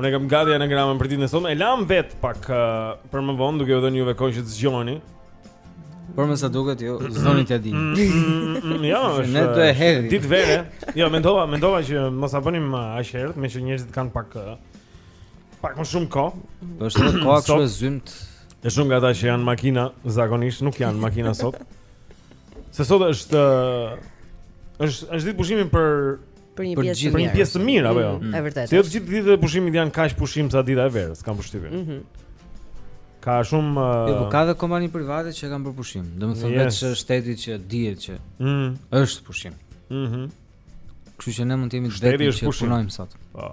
Unë kam gati anagramën për ditën e sotme. E lamë vetëm pak uh, për më vonë duke u dhënë juve kohë që të zgjoheni. Por më sa duket ju jo, s'doni t'ia dini. Mm, mm, mm, jo, është. Ne do e uh, hedhim. Ditë vere. Jo, mendova, mendova që mos ta bënim uh, aq herët, meqë njerëzit kanë pak uh, pak më shumë kohë. Po është edhe kohë kështu e zymtë. Është shumë nga ata që janë në makina, zakonisht nuk janë në makina sot. Se sot është është është ditë pushimi për për një pjesë për një pjesë të mirë apo jo? Mm, e vërtetë. Se jo të gjithë ditët e pushimit janë kaq pushim sa dita e verës, kam përshtypjen. Mhm. Ka shumë uh... Jo, po ka edhe kompani private që e kanë pushim. Domethënë yes. veç shtetit që dihet që mm. është pushim. Mhm. Mm Kështu që ne mund të jemi të vetmit që punojmë sot. Po.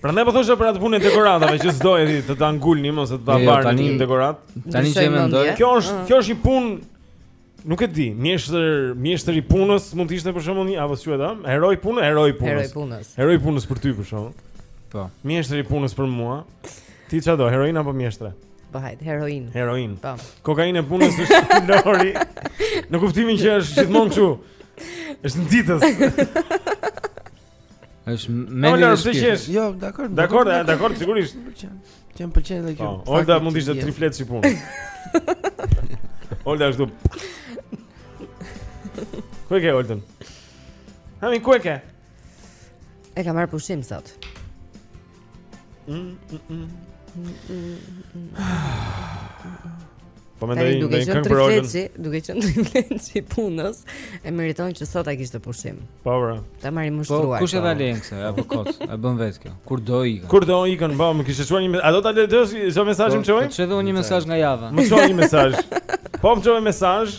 Prandaj po thosha për atë punën e dekoratave që s'doje ti të ta ngulnin ose të ta jo, varnin dekoratën. Tani që mendoj, kjo është kjo është një punë nuk e di, mjeshtër, mjeshtër i punës mund të ishte për shembull një apo si quhet am, hero i punë, hero i punës. Hero i punës. Hero i punës për ty për shembull. Po. Mjeshtër i punës për mua. Ti çfarë do, heroin apo mjeshtrin? Po hajt, heroin. Heroin. Po. Kokainë e punës është Lori. Në kuptimin që është gjithmonë kështu. Është nxitës. Është mendje e shpirtit. Jo, dakor. Dakor, dakor, sigurisht. Që më pëlqen edhe kjo. Po, Olda mund të ishte trifleci i punës. Olda është dup. Ku e ke Oldën? Ha mi ku e ke? E ka marrë pushim sot. Po mendoj një duke qenë trifleci, duke qenë trifleci punës, e meriton që sot ta kishte pushim. Po bra. Ta marrim ushtruar. Po kush e ka lënë këtë? Apo kot, e bën vetë kjo. Kur do i ikën? Kur do i ikën? Po më kishte çuar një, a do ta lexosh çfarë mesazhi më çoi? Po çdo një mesazh nga java. Më çoi një mesazh. Po më çoi mesazh.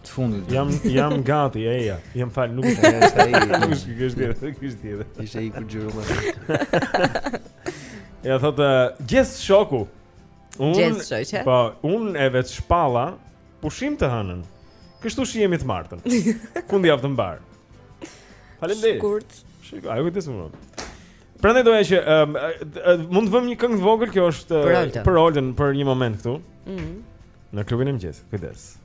Të fundit. Jam jam gati, eja. Ja më fal, nuk e kam as ai. Nuk është kjo është tjetër, kjo është tjetër. Ishte ai ku xhiru më. Ja thotë Gjes Shoku. Un Gjes Shoku. Po, unë e vetëshpalla pushim të hënën. Kështu shihemi të martën. Fundjavë të mbarë. Faleminderit. Shkurt. Shikoje, ajo vetë më. Prandaj doja që um, mund të vëmë një këngë të vogël, kjo është për Oldën për një moment këtu. Mhm. Mm në klubin e mëngjesit. Kujdes.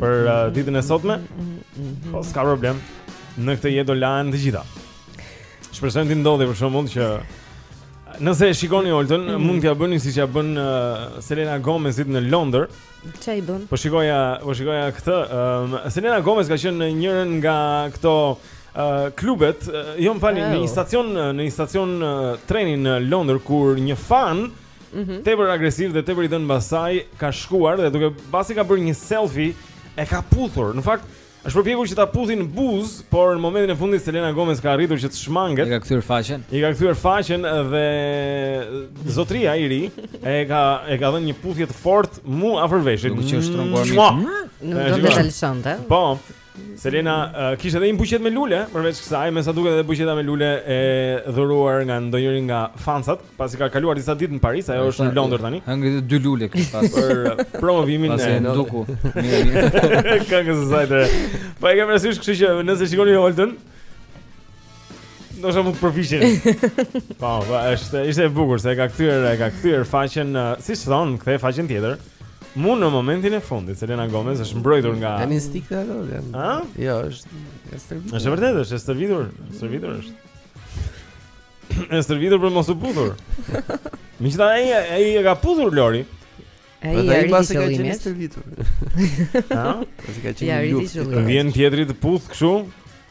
për uh, ditën e sotme. Po s'ka problem. Në këtë jetë do lahen të gjitha. Shpresojmë të ndodhë për shembull që nëse e shikoni Oltën, mm -hmm. mund t'ia bëni siç ia bënë uh, Selena Gomezit në Londër. Çfarë i bënë? Po shikoja, po shikoja këtë. Um, Selena Gomez ka qenë në njërin nga këto uh, klubet, uh, jo më falni, oh. në një stacion, në një stacion uh, treni në Londër kur një fan Mm -hmm. Tepër agresiv dhe tepër i dhënë mbas saj ka shkuar dhe pasi ka bërë një selfie e ka puthur. Në fakt është përpjekur që ta puthi në buzë, por në momentin e fundit Selena Gomez ka arritur që të shmanget. I ka kthyer faqen. I ka kthyer faqen dhe zotria i ri e ka e ka dhënë një puthje të fortë mu afër veshit. Duke e shtrënguar. Nuk do të dalë sonte. Po. Selena uh, kishte edhe një buqet me lule, përveç kësaj, me sa duket edhe buqeta me lule e dhuruar nga ndonjëri nga fansat, pasi ka kaluar disa ditë në Paris, ajo është në Londër tani. Ka ngritur dy lule këtu pas për uh, promovimin e në duku. Këngës së saj. Po e kam parasysh, kështu që nëse shikoni Holtën, Do të mund të përfishin. Po, po, është ishte e bukur se e ka kthyer, e ka kthyer faqen, siç thon, kthej faqen tjetër. Mu në momentin e fundit, Selena Gomez është mbrojtur nga Tani stik ta do. Ë? Jo, është e stërvitur. Është vërtet, është e stërvitur, stërvitur është. Është stërvitur për t'mos u puthur. Megjithatë ai ai e ka puthur Lori. Ai i ri pasi ka qenë stërvitur. Ë? Pasi ka qenë luftë. Vjen tjetri të puth kështu.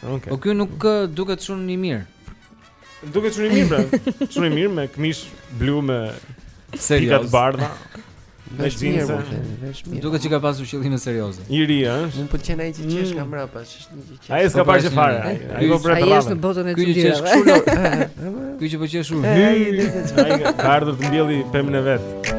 Okay. Po ky nuk duket shumë i mirë. Duket shumë i mirë, pra. Shumë i mirë me këmishë blu me serioz. Pika të bardha. Me xhinse. Duket që ka pasur qëllime serioze. I ri është. Mund të pëlqen ai që mm. qesh nga mbrapa, është një gjë që. Ai s'ka po, parë fare. Ai po bërë Ai është në botën e çuditërave. Ky që po qesh shumë. Ai ka ardhur të mbjellë pemën e vet.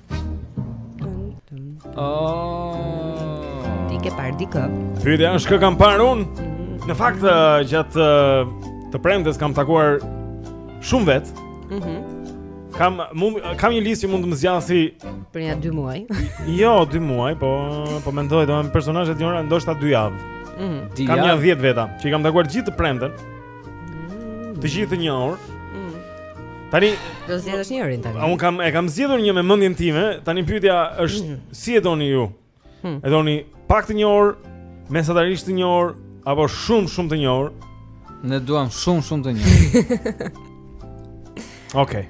Oh. Ti ke parë dikë? Pyetja është kë kam parë unë? Në fakt gjatë të premtes kam takuar shumë veta. Mhm. Mm kam mund kam një listë që mund të më zgjasë si për nja 2 muaj. jo, 2 muaj, po po mendoj domethënë personazhe të njohura ndoshta 2 javë. Mhm. Mm kam nja 10 veta që i kam takuar gjithë të premten. Të gjithë të njohur. Mm. Tani do të zgjedhësh njërin tani. Unë kam e kam zgjedhur një me mendjen time. Tani pyetja është mm. si e doni ju? Mm. E doni pak të njohur, mesatarisht të njohur apo shumë shumë të njohur? Ne duam shumë shumë të njohur. Okej. Okay.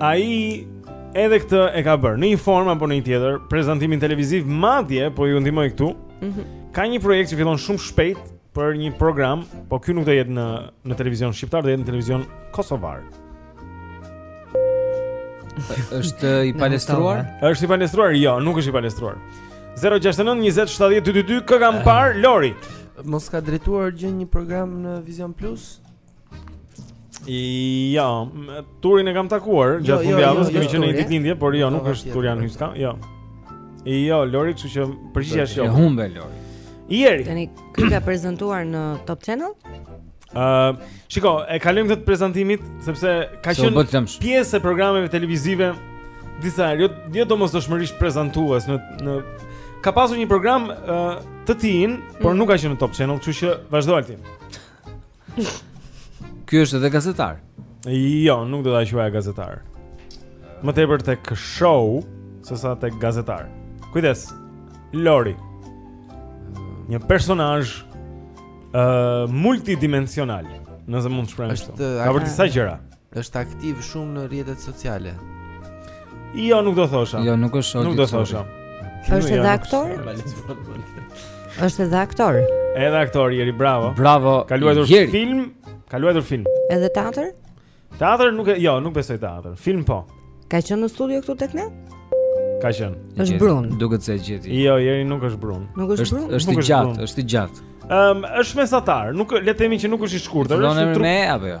Ai edhe këtë e ka bërë në një formë apo në një tjetër, prezantimin televiziv madje, po ju ndihmoj këtu. Mm -hmm. Ka një projekt që fillon shumë shpejt për një program, po ky nuk do jetë në në televizion shqiptar, do jetë në televizion kosovar. është i palestruar? Është i palestruar? Jo, nuk është i palestruar. 069 20 72 22 kë kam eh. parë Lori. Mos ka drejtuar gjë një program në Vision Plus? Ja, Turin e kam takuar jo, gjatë jo, fundjavës, jo, kemi qenë në ditëlindje, por jo, nuk është Turian Hyska, jo. Jo, Lori, kështu që përgjigja është jo. E humbe Lori. Jeri. Tani ky ka prezantuar në Top Channel? Ë, uh, shiko, e kalojmë këtë prezantimit sepse ka qenë so, pjesë e programeve televizive disa herë, jo, jo domosdoshmërisht prezantues në në ka pasur një program uh, të tijën, mm. por nuk ka qenë në Top Channel, kështu që vazhdo Altin. Ky është edhe gazetar. Jo, nuk do ta quaja gazetar. Më tepër tek show, sesa tek gazetar. Kujdes. Lori. Një personazh ë uh, multidimensional, nëse mund të shprehem kështu. Ka bërë disa gjëra. Është aktiv shumë në rrjetet sociale. Jo, nuk do thosha. Jo, nuk është Oldi. Nuk do thosha. Është edhe aktor? Është edhe aktor. Edhe aktor Jeri, bravo. Bravo. Ka luajtur film, ka luajtur film. Edhe teatër? Teatër nuk e, jo, nuk besoj teatr. Film po. Ka qenë në studio këtu tek ne? Ka qenë. Është brun. Duket se e gjeti. Jo, Jeri nuk është brun. Nuk është brun. Është i gjatë, është i gjatë. Ëm, është mesatar. Nuk le të themi që nuk është i shkurtër, është trup. Fillon me apo jo?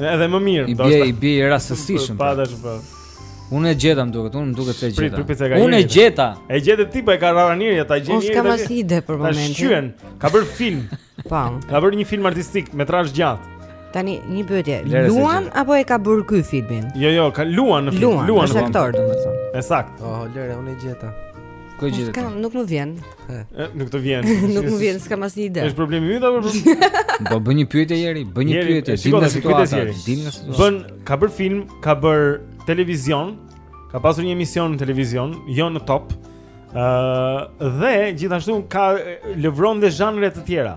Edhe më mirë, do të thotë. I bie, i bie rastësisht. Pa dashje po. Unë e gjeta më duket, unë më duket se e gjeta. Unë e gjeta. E gjeta ti po e ka rara njëri, ata gjeni. Unë s'kam as ide për momentin. Tash qyen, ka bërë film. Po. Ka bërë një film artistik metrazh i gjatë. Tani një pyetje, luan apo e ka bërë ky filmin? Jo, jo, ka luan në film, luan është aktor domethënë. E saktë. Oh, lëre, unë e gjeta. Ku e gjeta? Nuk më vjen. Nuk të vjen. Nuk më vjen, s'kam asnjë ide. Është problemi yt apo? Do bëj një pyetje Jeri, bëj një pyetje, dil në situatë, dil në situatë. Bën, ka bërë film, ka bërë televizion, ka pasur një emision në televizion, jo në Top. Ëh, dhe gjithashtu ka lëvron dhe zhanre të tjera.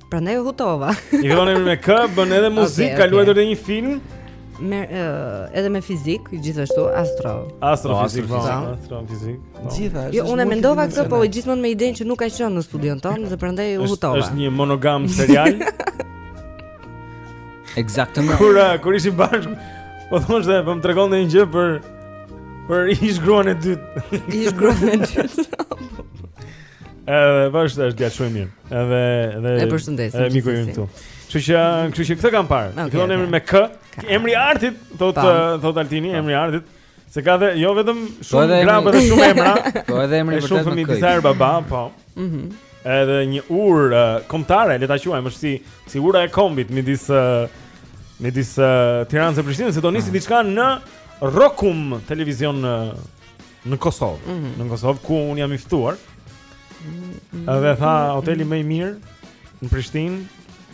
Prandaj u hutova. I fillon emri me K, bën edhe muzikë, okay, ka luajtur okay. edhe një film. Me uh, edhe me fizikë, gjithashtu astro. Astro po, fizikë, po, astrofizikë. Po. Gjithashtu. Jo, unë e mendova këtë po gjithmonë me idenë që nuk ka qenë në studion tonë dhe prandaj u hutova. Është një monogam serial. Eksaktësisht. Kur eh, kur ishim bashkë, po thoshte se po më tregon një gjë për për ish gruan e dytë. Ish gruan e dytë. Edhe vazhdo është djalë shumë i mirë. Edhe edhe e përshëndesim. Edhe miku ynë këtu. Kështu që, kështu që këtë kam parë. Okay, Fillon okay. emri me K. Ka. Emri i artit, thotë eh, thotë Altini, pa. emri i artit. Se ka dhe jo vetëm po shumë gra, bë dhe shumë emra. Po edhe emri i vërtetë. Shumë fëmijë disa herë baba, po. Mhm. Mm edhe një urë uh, eh, kombëtare, le ta quajmë, është si si ura e kombit midis uh, midis uh, Tiranës e Prishtinës, se do nisë ah. diçka në Rrokum televizion uh, në Kosovë, mm -hmm. në Kosovë ku un jam i ftuar. Mm -hmm. Dhe tha hoteli më i mirë në Prishtinë,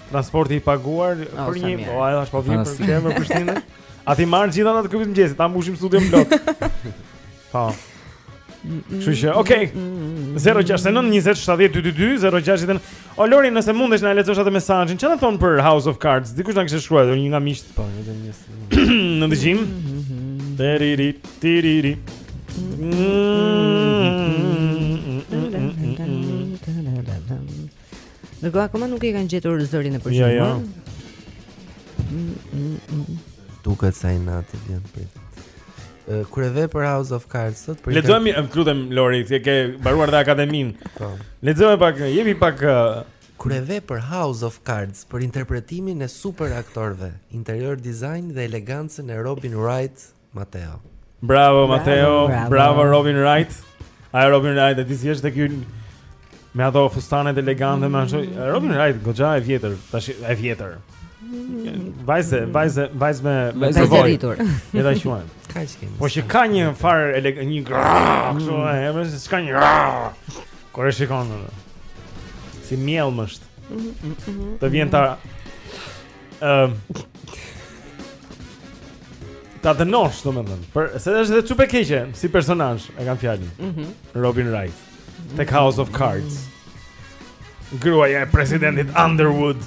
transporti i paguar oh, për një, po ai është po vjen për kemi në Prishtinë. A t'i marr gjithë ata të klubit të mëngjesit, ta mbushim studion plot. Po. Kështu që, okay. 069 20 70 222 069 O Lori, nëse mundesh na lexon atë mesazhin, çfarë thon për House of Cards? Dikush na kishte shkruar një nga miqtë. Po, edhe një. Në dëgjim. Tiriri, tiriri. Në kohë akoma nuk e kanë gjetur zërin e përgjithë. Jo, jo. Duket sa i natë vjen prit. Kryevepër House of Cards sot për Lexoje, të lutem Lori, ti e ke mbaruar dhe akademinë. Po. Lexoje pak, jemi pak uh... Kryevepër House of Cards për interpretimin e super aktorëve, interior design dhe elegancën e Robin Wright Mateo. Bravo Mateo, bravo, bravo Robin Wright. Ai Robin Wright, e di si është ky Me ato fustanet elegante me ashtu. Robin Wright goxha e vjetër, tash e vjetër. Vajzë, vajzë, vajzë me vajzë e rritur. Ne ta quajmë. Ka që kemi. Po që ka një farë elegance, një grah, kështu e hemë, s'ka një grah. Kur e shikon më. Si miell më është. Të vjen ta ëm ta dënosh, domethënë por, se është dhe çupë e keqe si personazh, e kam fjalën mm -hmm. Robin Wright Tek House of Cards. Gruaja e presidentit Underwood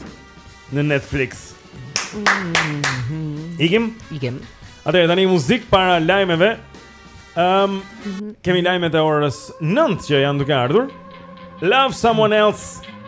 në Netflix. Mhm. Ikim? Ikim. Atëherë tani muzikë para lajmeve. Ehm, um, kemi lajmet e orës 9 që janë duke ardhur. Love someone else.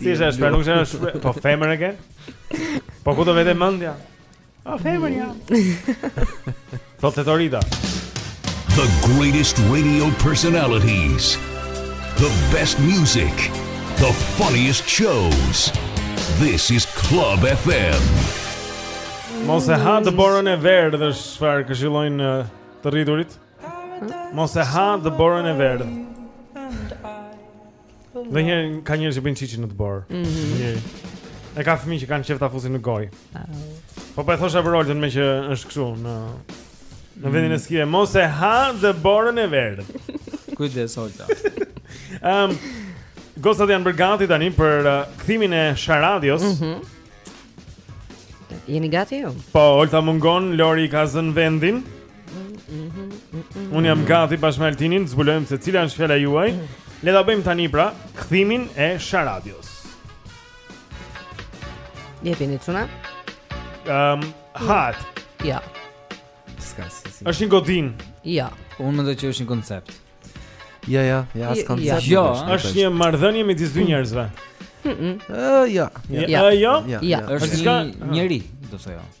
Si është shper, nuk janë shper, po femër e ke? Po ku do vete mendja? Po femër ja. Sot te Torida. The greatest radio personalities. The best music. The funniest shows. This is Club FM. Mos e hani borën e verdhë, çfarë këshillojnë uh, të rriturit. Mos e hani borën e verdhë Domethënë ka njerëz që bëjnë çiçi në dëborë. Mm -hmm. Edhe ka fëmijë që kanë qejf ta fusin në gojë. Po po e thosha për Oltën meqë është kështu në në mm. vendin e skive mos e ha dëborën e verdhë. Kujdes Olta. Ehm um, Gocat janë bërë gati tani për uh, kthimin e Sharadios. Mhm. Mm Jeni gati ju? Po, Olta mungon, Lori i ka zënë vendin. Unë jam gati bashkë me Altinin, të zbulojmë se cila është fjala juaj. Le ta bëjmë tani pra kthimin e Sharadës. Jepini çuna? Ehm, um, hat. Ja. Ska si. si. Është një godin. Ja. Unë mendoj që është një koncept. Ja, ja, ja, as koncept. Jo, është një marrëdhënie midis dy njerëzve. Ëh, ja. Ja, ja. Ja, është një njerëz, do të thotë.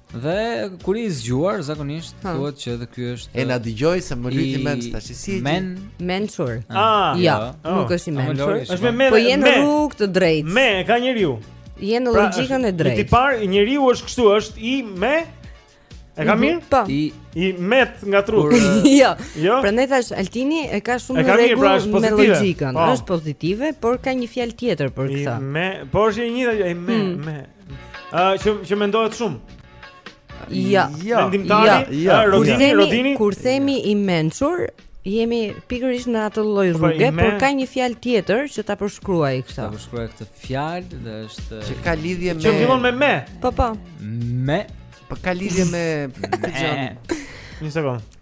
Dhe kur i zgjuar zakonisht thuhet që edhe ky është E na dëgjoj se më luajti mend tash si si. Men mençur. Ah, ah jo, oh. nuk është i mençur. Është me men. Po je në rrugë të drejtë. Mend ka njeriu. Je në pra, logjikën e drejtë. Tipar njeriu është kështu, është i me E kam mhm, mirë? Po. I i metë nga truri. Jo. jo. Prandaj thashë Altini e ka shumë pra, rregull pra, me logjikën. Po. Është pozitive, por ka një fjalë tjetër për këtë. I me, po është një i me, hmm. me. Ëh, që që mendohet shumë. Jo. Jo. Mendimtari, jo, jo, Rodini, Rodini. Kur themi i mençur, jemi pikërisht në atë lloj po, rruge, por ka një fjalë tjetër që ta përshkruajë këtë. Ta përshkruajë këtë fjalë dhe është që ka lidhje me Që fillon me me. Po po. Me. Po ka lidhje me këtë gjë. Një sekond.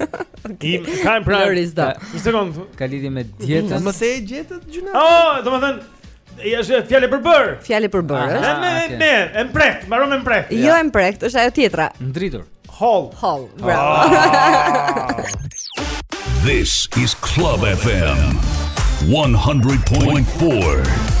Im ka pra. Një sekond. Ka lidhje me dietën. Mos e gjetët çuna. Oh, domethënë ja është fjalë e përbërë. Fjalë e përbërë. Ne ne ne, e mprehtë, mbaron me mprehtë. Jo e mprehtë, është ajo tjetra. Ndritur. Hollë. Hollë. Bravo. Ah. This is Club FM 100.4.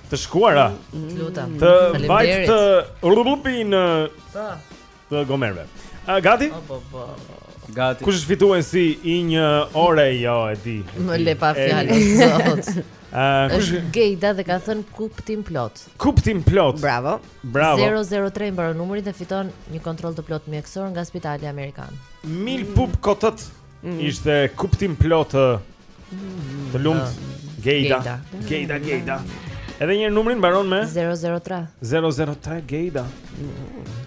Të shkuara. Të lutem. Të vajttë trupi në të të gomerve. A gati? Po po po. Gati. Kush është fituesi i një ore jo Edi. Më le pa fjalë sot. Ë, kush është Gejda dhe ka thënë kuptimplotë. Kuptimplotë. Bravo. Bravo. 003 mbaron numrin dhe fiton një kontroll të plotë mjekësor nga Spitali Amerikan. Mbyll Pupkotët. Mm. Ishte kuptimplotë të të lumtë ah. Gejda. Gejda, Gejda. Edhe një numri mbaron me 003. 003 Gejda.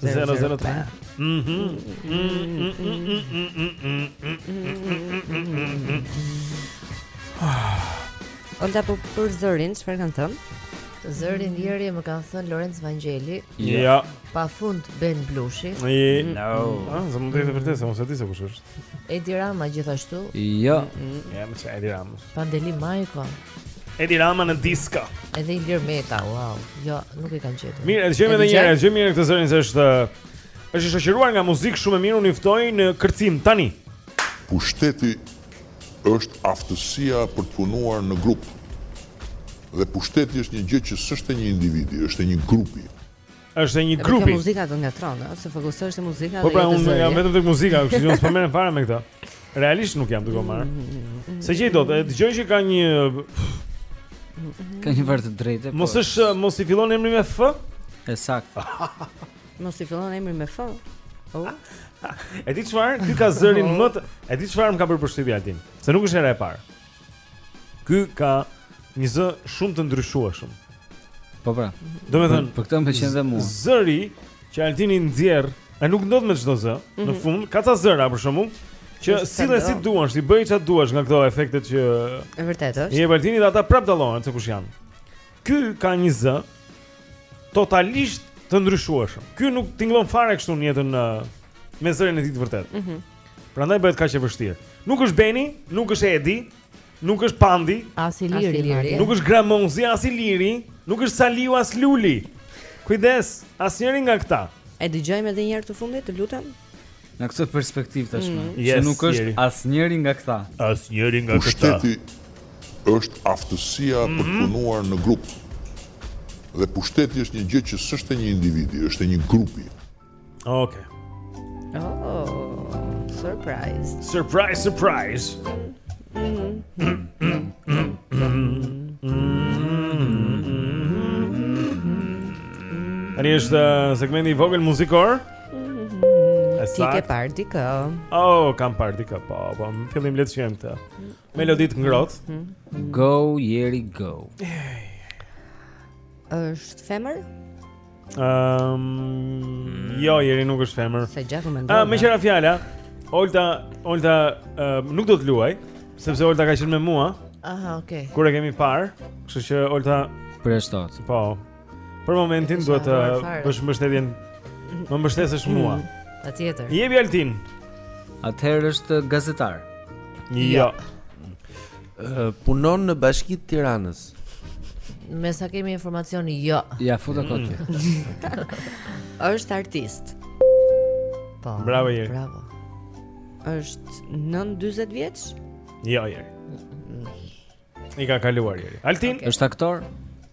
003. Mhm. Ronda po për zërin, çfarë kanë thënë? Zëri mm. i njeriut më kanë thënë Lorenz Vangjeli. Jo. Ja. Pafund Ben Blushi. Jo. Ah, zë mund të jetë vërtet, unë s'e di se kush është. Edi Rama gjithashtu. Jo. Ja më çaj Edi Rama. Pandeli Majko. Edi Rama në disko. Edhe Ilir Meta, wow. Jo, nuk e kanë gjetur. Mirë, e dëgjojmë edhe një herë, e dëgjojmë mirë këtë zërin se është është i shoqëruar nga muzikë shumë e mirë, unë i ftoj në kërcim tani. Pushteti është aftësia për të punuar në grup. Dhe pushteti është një gjë që s'është e një individi, është e një grupi. Është e një grupi. Kjo muzika të ngatërron, ëh, se fokusohesh te muzika po, dhe pra, jo te zëri. Po pra, unë jam vetëm tek muzika, kështu që unë s'po merrem fare me këtë. Realisht nuk jam duke marr. Mm, mm, mm, s'e gjej dot, e dëgjoj që ka një ka një vërtet të drejtë. Po. Mos është mos i fillon emri me F? E saktë. Mos i fillon emri me F. Oh. E di çfarë? Ky ka zërin më të E di çfarë më ka bërë përshtypje Altin? Se nuk është hera e parë. Ky ka një zë shumë të ndryshueshëm. Po pra. Domethënë, për këtë më pëlqen dhe mua. Zëri që Altini nxjerr, ai nuk ndodh me çdo zë. Mm -hmm. Në mhm. fund ka ca zëra për shembull që sille si duash ti, bëj çfarë duash nga këto efektet që E vërtetë është. Nxjerr Altini dhe ata prap dallohen se kush janë. Ky ka një zë totalisht të ndryshueshëm. Ky nuk tingëllon fare kështu në jetën me zërin e tij të vërtetë. Mhm. Mm Prandaj bëhet kaq e vështirë. Nuk është Beni, nuk është Edi, nuk është Pandi, as Iliri, Iliri. Nuk është Gramozi, as Iliri, nuk është Saliu, as Luli. Kujdes, asnjëri nga këta. E dëgjojmë edhe një herë të fundit, të lutem. Në këtë perspektivë tashmë, mm. yes, që nuk është asnjëri nga këta. Asnjëri nga këta. Pushteti është aftësia mm -hmm. për të mhm. punuar në grup. Dhe pushteti është një gjë që s'është e një individi, është e një grupi. Oke okay. Oh, surprise Surprise, surprise mm -hmm. Tani është uh, segmenti i vogël muzikor. Mhm. Ti ke parë dikë? Oh, kam parë dikë. Po, po, në fillim le të shijojmë këtë. Melodi të ngrohtë. Mhm. Go Jeri Go. Është femër? Ëm, um, jo, Jeri nuk është femër. Sa gjaku më ndodh. Ah, meqë ra fjala. Olta, Olta uh, nuk do të luajë, sepse Olta ka qenë me mua. Aha, okay. Kur e kemi parë, kështu që Olta pret. Po. Për momentin duhet të bësh mbështetjen. Të më mbështesësh mua. Mm, patjetër. Jepi Altin. Atëherë është gazetar. Jo. Ja. Punon në Bashkinë e Tiranës. Me sa kemi informacion, jo. Ia futa kot. Është artist. Po. Bravo Jeri. Bravo. Është nën 40 vjeç? Jo Jeri. I ka kaluar Jeri. Altin okay. është aktor.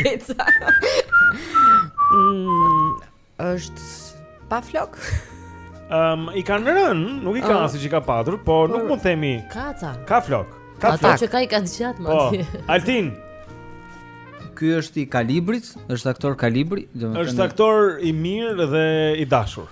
Geca. Mm, është pa flokë? Ëm, um, i kanë rënë, nuk i ka oh. siç i ka patur, po por nuk mund të themi. Kaca. Ka flokë. Ka flokë. Ata që ka i ka të gjatë më po, atje. Po. Altin. Ky është i kalibrit, është aktor kalibri, domethënë. Është aktor i mirë dhe i dashur.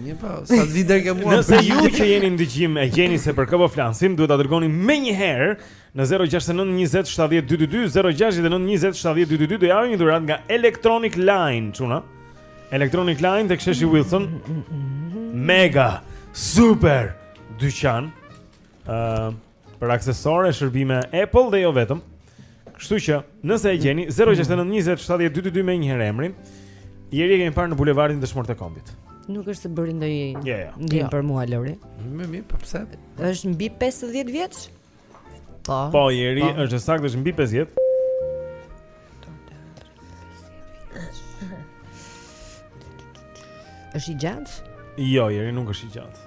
Një pa, po, sa të vide ke mua Nëse ju që jeni në dëgjim e gjeni se për kë po flasim Duhet ta dërgoni menjëherë Në 069-2070222 069-2070222 Dhe ja vjen një dhuratë nga Electronic Line Çuna Electronic Line tek Sheshi Wilson Mega Super Dyqan uh, për aksesorë, shërbime Apple dhe jo vetëm. Kështu që, nëse e gjeni 069 20 70222 menjëherë emrin, Jeri e kemi parë në bulevardin Dëshmorët e Kombit. Nuk është se bëri ndonjë yeah, jo, yeah. Jo. ndihmë yeah. Jo. për mua Lori. Më mirë, po pse? Është mbi 50 vjeç? Po. Po, Jeri po. është saktë është mbi 50. Është i gjatë? Jo, Jeri nuk është i gjatë.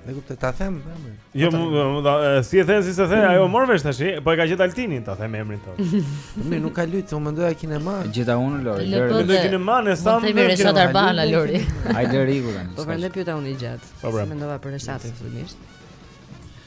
Dhe kuptoj, ta them emrin. Jo, si e thënë, si s'e thënë, ajo morr vesh tash, po e ka gjetë Altinin, ta them emrin tonë. Po mirë, nuk ka lujt, unë mendoja kinema. Gjeta unë Lori, Lori. Mendoja kinema, ne sa më mirë. Reshat Arbana Lori. Ai Lori ku tani. Po prandaj pyeta unë i gjatë. Po pra. Mendova për Reshatin fillimisht.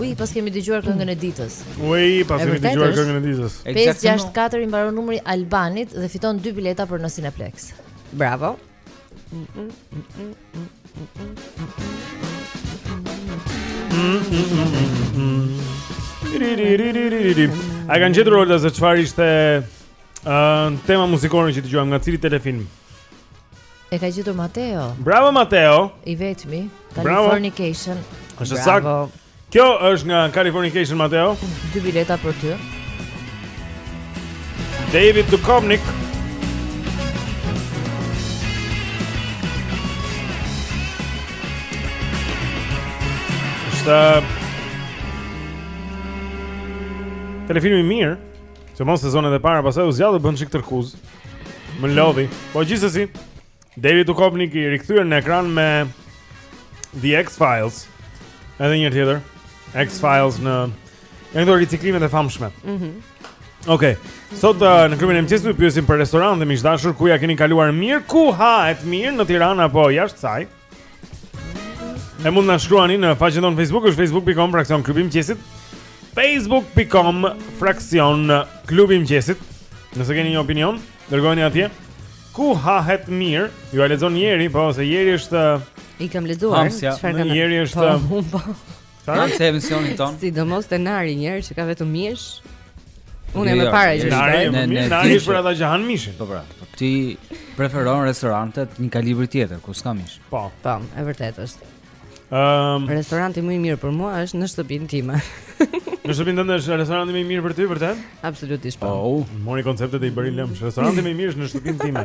Ui, pas kemi dëgjuar këngën e ditës. Ui, pas kemi dëgjuar këngën e ditës. 564 i mbaron numri Albanit dhe fiton dy bileta për Cineplexx. Bravo. E kanë gjetur Olda se çfarë ishte uh, tema muzikore që dëgjuam nga cili telefilm? E ka gjetur Mateo. Bravo Mateo. I vetmi. Californication. Është e saktë. Kjo është nga Californication Mateo. Dy bileta për ty. David Duchovny. Është telefilm i mirë. Sidomos sezonet e para pastaj u zgjat dhe u bë një çik tërkuz. Më lodhi. Po gjithsesi, David Duchovny i rikthyer në ekran me The X-Files. Edhe një tjetër. X-Files në Në këto riciklimet e famshme mm -hmm. Ok, sot uh, në klubin e mëngjesit Pyesim për restorante miq të dashur Ku ia keni kaluar mirë Ku hahet mirë në Tiranë apo jashtë saj E mund të na shkruani në faqen tonë Facebook, është facebook.com fraksion klubi i mëngjesit. facebook.com fraksion klubi i mëngjesit. Nëse keni një opinion, dërgojeni atje. Ku hahet mirë? Jua lexon Jeri, po se Jeri është I kam lexuar, çfarë kam? Jeri është po, po. Çfarë? Pse emisionin tonë? Sidomos te Nari një herë që ka vetëm mish. Unë jam e jo, para që Nari, Nari është për ata që han mishin. Po pra. Po ti preferon restorantet një kalibër tjetër ku s'ka mish. Po, po, e vërtetë është. Ehm, restoranti më i mirë për mua është në shtëpinë time. Në shtëpinë tënde është restoranti më i mirë për ty, vërtet? Absolutisht po. Oh, mori konceptet e i bëri lëmsh. Restoranti më i mirë është në shtëpinë time.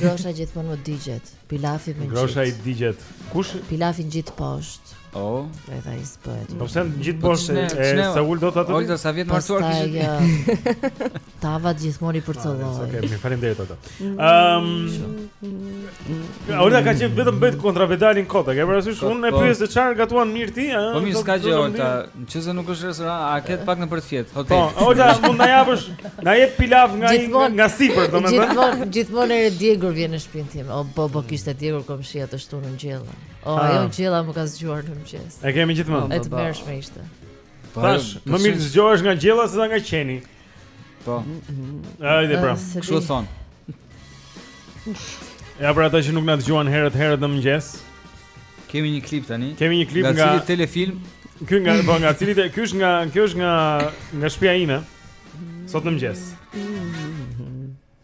Grosha gjithmonë më digjet. Pilafi më ngjit. Grosha i digjet. Kush? Pilafi ngjit poshtë. Oh, ai dha is po. Po pse ngjit po poshtë e s'e ul dot atë? Olta sa vjet martuar kishte. Tava gjithmonë i përcëllon. Okej, më faleminderit atë. Ehm, Ja, Olta ka qenë vetëm bëjt kontrapedalin kot, e ke parasysh? Po, Unë e po. pyes se çfarë gatuan mirë ti, ëh. Po mirë, s'ka gjë Olta. Nëse nuk është restoran, a ket pak në për të fjet, Po, hotel. Olta mund na japësh, na jep pilav nga i- Gjithmonë- nga sipër, domethënë. Gjithmonë gjithmonë e djegur vjen në shtëpinë time. O bobo kishte djegur komshia të shtunën gjellën. O Ah. ajo gjella më ka zgjuar në mëngjes. E kemi gjithmonë. E tmerrshme ishte. Po, Tash, ajo- më mirë të zgjohesh nga gjella se sa nga qeni. Po. Hajde pra. Kështu thon. Ja për ata që nuk na dëgjuan herët herët në mëngjes. Kemi një klip tani. Kemi një klip nga, nga... cili telefilm? Ky nga po nga cili te ky është nga kjo është nga nga shtëpia ime. Sot në mëngjes.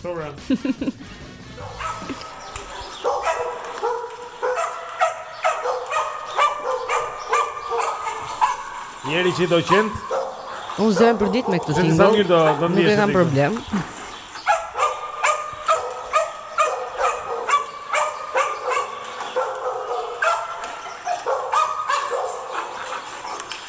Sorry. Njeri që i do qentë? Unë zgjohem përditë me këtë tingull. Sa mirë do do ndihesh. Nuk e kam problem.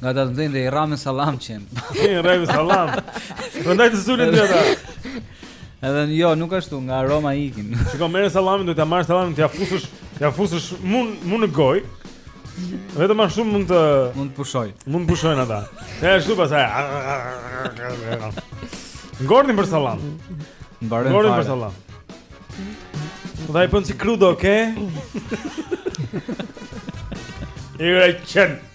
Nga ata të mëdhenjtë dhe i ra me sallam qenit I ra me sallam Prandaj të sulen të jeta Edhe jo, nuk ashtu, nga aroma ikin Që ka marrë sallamin, do t'ja marrë sallamin Të ja fusësh, të ja fusësh mun, mun në gojë Vetëm ashtu shumë mund të Mund të pushojë Mund të pushojnë ata E ashtu pastaj Ngordhin për sallam Ngordhin për sallam Dhe i pënë si krudo, oke? Okay? I rejtë qenë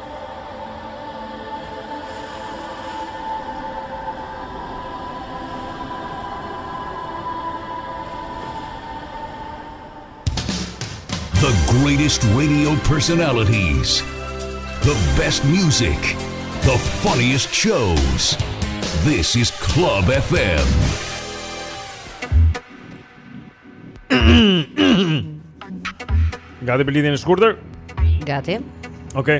The greatest radio personalities. The best music. The funniest shows. This is Club FM. Gati për lidhjen e shkurtër? Gati. Okej. Okay.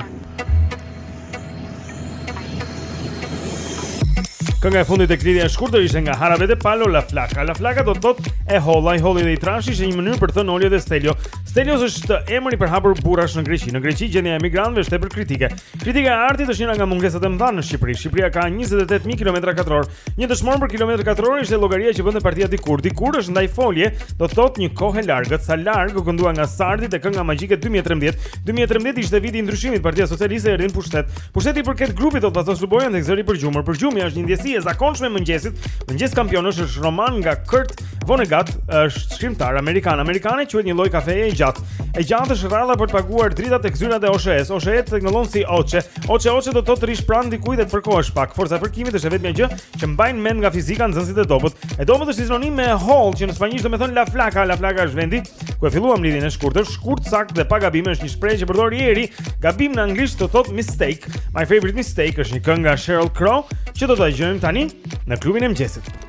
Kënga e fundit tek lidhja e shkurtër ishte nga Jarabe de Palo La Flaca. La Flaca do të thotë e holla, i holli dhe i trashi ishte një mënyrë për të thënë Olio dhe Stelio. Stelio është emër i përhapur burrash në Greqi. Në Greqi gjendja e emigrantëve është tepër kritike. Kritika e artit është njëra nga mungesat e mëdha në Shqipëri. Shqipëria ka 28000 km2 Një dëshmor për kilometër katror ishte llogaria që bënte partia dikur. Dikur është ndajfolje, do të thotë një kohë e largët, sa larg u këndua nga Sardi te kënga magjike 2013. 2013 ishte viti i ndryshimit, Partia Socialiste erdhi në pushtet. Pushteti i përket grupit do të thotë Lubonja tek zëri i përgjumur. Përgjumja është një ndjesi e zakonshme e mëngjesit. Mëngjes kampionësh është roman nga Kurt Vonnegut, është shkrimtar amerikan. Amerikane quhet një lloj kafeje e gjatë. E gjatë është radha për të paguar dritat tek zyrat e OSHE-s. OSHE tingëllon si OCE, Oçe oçe do të thotë t'rrish pranë dikujt dhe të fërkohesh pak. Forca e fërkimit është e vetmja gjë që mbajnë mend nga fizika nxënësit e dobët. E dobët është sinonim me hollë, që në spanjisht do me thënë la flaca, la flaca është vendi ku e filluam lidhjen e shkurtër, shkurt, saktë dhe pa gabime është një shprehje që përdor Jeri. Gabim në anglisht do të thotë mistake. My favorite mistake është një këngë nga Sheryl Crow që do ta dëgjojmë tani në klubin e mëngjesit.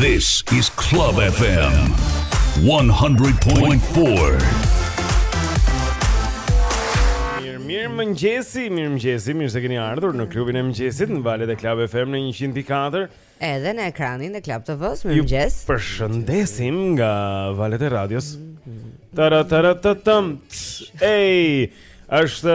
This is Club FM 100.4. Mirë, mirë mëngjesi, mirë mëngjesi, mirë se keni ardhur në klubin e mëngjesit në valët e Club FM në 104. Edhe në ekranin e Club TV-s, mirë mëngjes. Ju përshëndesim nga valët e radios. Tara tara tatam. Ej, është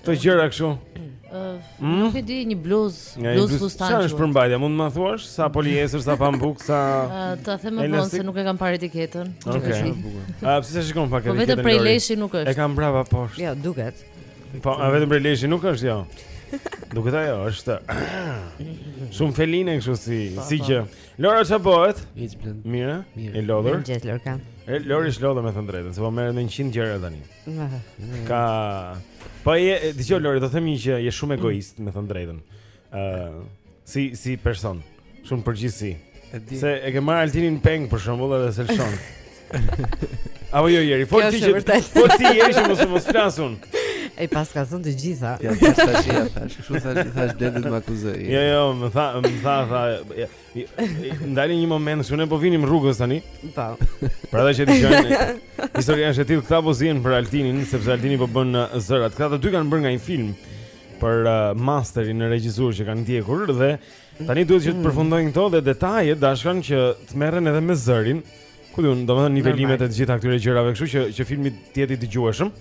Këto gjëra kështu. Mm? Nuk e di një bluzë, bluzë fustan. Sa është përmbajtja? Mund të më thuash sa poliester, sa pambuk, sa Ta them më vonë se nuk e kam parë etiketën. Okej. A pse s'e shikon pak po etiketën? Vetëm prej leshi nuk është. E kam brava poshtë. Jo, duket. Po, a vetëm prej leshi nuk është, jo. Duket ajo është shumë feline kështu si po, si po. gjë. Lori çfarë bëhet? Hiç Blend. Mirë. E lodhur. Mirë, Lorka. E Lori është lodhur me thënë drejtën, se po merret me 100 gjëra tani. Ka Po e dëgjoj Lori, do themi që je shumë egoist, me thënë të drejtën. Ë uh, si si person, shumë përgjithësi. Se e ke marrë Altinin peng për shembull edhe s'e lëshon. Apo jo, Jeri, fol ti që fol ti Jeri që mos mos flasun. Ai i pas ka thënë të gjitha. Ja, tash tash, kështu thashë, thashë dedet më akuzoi. Jo, jo, më tha, më tha, tha, Ndal një moment, se ne po vinim rrugës tani. Po. Pra ata që dëgjojnë, historia është e tillë, këta po zihen për Altinin, sepse Altini po bën uh, zërat. Këta të dy kanë bërë nga një film për uh, masterin e regjisurës që kanë ndjekur dhe tani duhet që të mm. përfundojnë këto dhe detajet dashkan që të merren edhe me zërin, Ku do, domethënë nivelimet e të gjitha këtyre gjërave, kështu që që filmi të jetë i dëgjueshëm.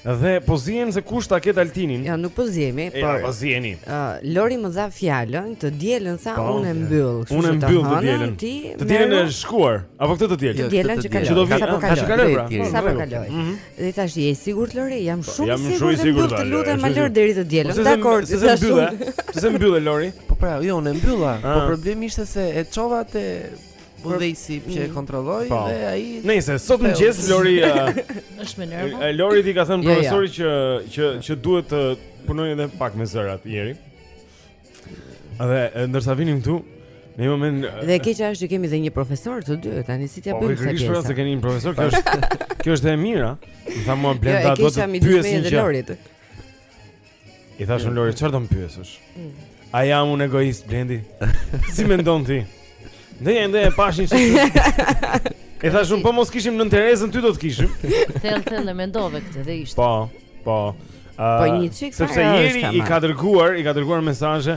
Dhe po zihen se kush ta ketë Altinin. Jo, nuk po zihemi, po. Ja, po ziheni. Ë, uh, Lori më dha fjalën, të dielën tha pa, po, unë mbyll, kështu që të hëna dielën. ti. Të dielën e shkuar, apo këtë të dielën. Jo, të dielën që kaloi. Që do vijë, sapo kaloi. Që kaloi. Pra. Sapo kaloi. Mhm. Dhe thashë, je i sigurt Lori? Jam po, shumë i sigurt. Jam shumë i sigurt. Të lutem, ma lër deri të dielën. Dakord, të mbyllë. Të mbyllë Lori. Po pra, jo, unë mbylla. Po ah. problemi ishte se e çova te Budhejsi që e mm. kontrolloi po. dhe ai Nëse sot mëngjes Lori është me nerva. Ai Lorit i ka thënë profesori që që që duhet të punojë edhe pak me zërat Jeri. Dhe ndërsa vinim këtu, në një moment Dhe e keqja është që kemi dhe një profesor të dy, tani si t'ia po, bëjmë këtë pjesë. Po, pikërisht keni një profesor, kjo është kjo është e mira. Më tha mua jo, Blenda do të pyesin që. I thashë unë Lori, çfarë do më pyesësh? Mm. A jam unë egoist, Blendi? Si mendon ti? Dhe një ndë e pash një qështë E thashë unë po mos kishim Nënë Terezën ty do të kishim Thellë, thellë, e mendove këtë dhe ishte Po, po uh, Po një çikë Sepse jeri i ka dërguar, i ka dërguar mesazhe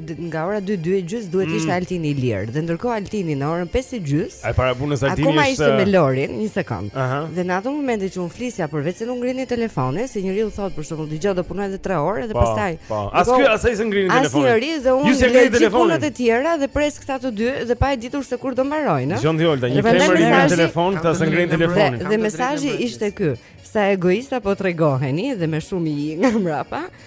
nga ora 2 2 e gjysmë duhet të mm. ishte Altini i lirë. Dhe ndërkohë Altini në orën 5 e gjysmë. Ai para punës Altini akoma ishte me Lorin, një sekond. Uh -huh. Dhe në atë moment që unë flisja për vete se nuk ngrinin telefonin, se njeriu thotë për shembull dëgjo do punoj edhe 3 orë dhe po, pastaj. Po. As ky as ai s'ngrinin telefonin. As njëri dhe unë lë punët e tjera dhe pres këta të dy dhe pa e ditur se kur do mbarojnë. Dëgjon Diolta, një femër ngre telefon, këta s'ngrinin telefonin. Dhe mesazhi ishte ky sa egoista po tregoheni dhe me shumë "i" nga mbrapa,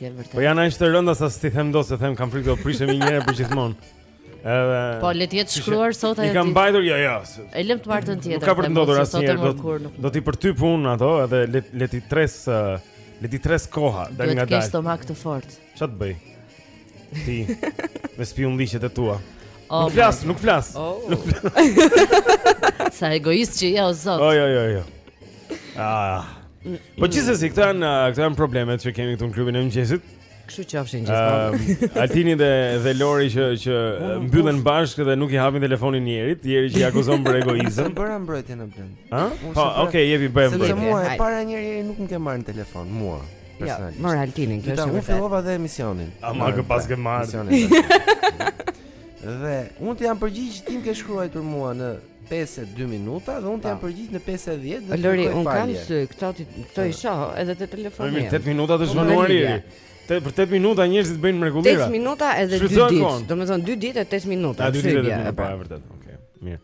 Me vërtet. Po janë aq të rënda sa s'ti them dot s'i them kam frikë do prishemi një herë për gjithmonë. Edhe Po le të jetë shkruar sot ajo. I kam mbajtur jo jo. E lëm të martën tjetër. Nuk ka për të ndodhur asnjëherë do do ti për ty punë ato edhe le le t'i tresë le t'i tresë koha dalëngadalë. Do të kesh stomak të fortë. Ça të bëj. Ti më spiun liqet e tua. Oh nuk flas, nuk flas. Oh. Nuk flas. Sa egoist që je o zot. Jo jo jo jo. Ah. Po gjithsesi këto janë uh, këto janë problemet që kemi këtu në klubin e mëngjesit. Kështu qofshin gjithmonë. Uh, Altini dhe dhe Lori që që mbyllen bashkë dhe nuk i hapin telefonin Jerit, jeri që i akuzon për egoizëm. Bëra mbrojtjen e Blendit. Ha? Po, okay, jepi bëje. Sepse mua e para një herë nuk më ke marrë në telefon, mua. Ja, jo, mora Altinin, kjo është vërtet. Unë fillova dhe emisionin. Ama që pas ke marrë. Dhe unë të jam përgjigjur ti më ke shkruar për mua në 52 minuta dhe unë të jam po. përgjigjur në 50 dhe të kërkoj falje. unë kam së këto, këto i shoh edhe te telefoni. Për, 8 minuta të shvënuar i. Te, për 8 minuta njerëzit bëjnë mrekullira. 8 minuta edhe 2 ditë. Domethënë 2 ditë e 8 minuta. 2 ditë e 8 minuta, po e vërtetë. Okej, mirë.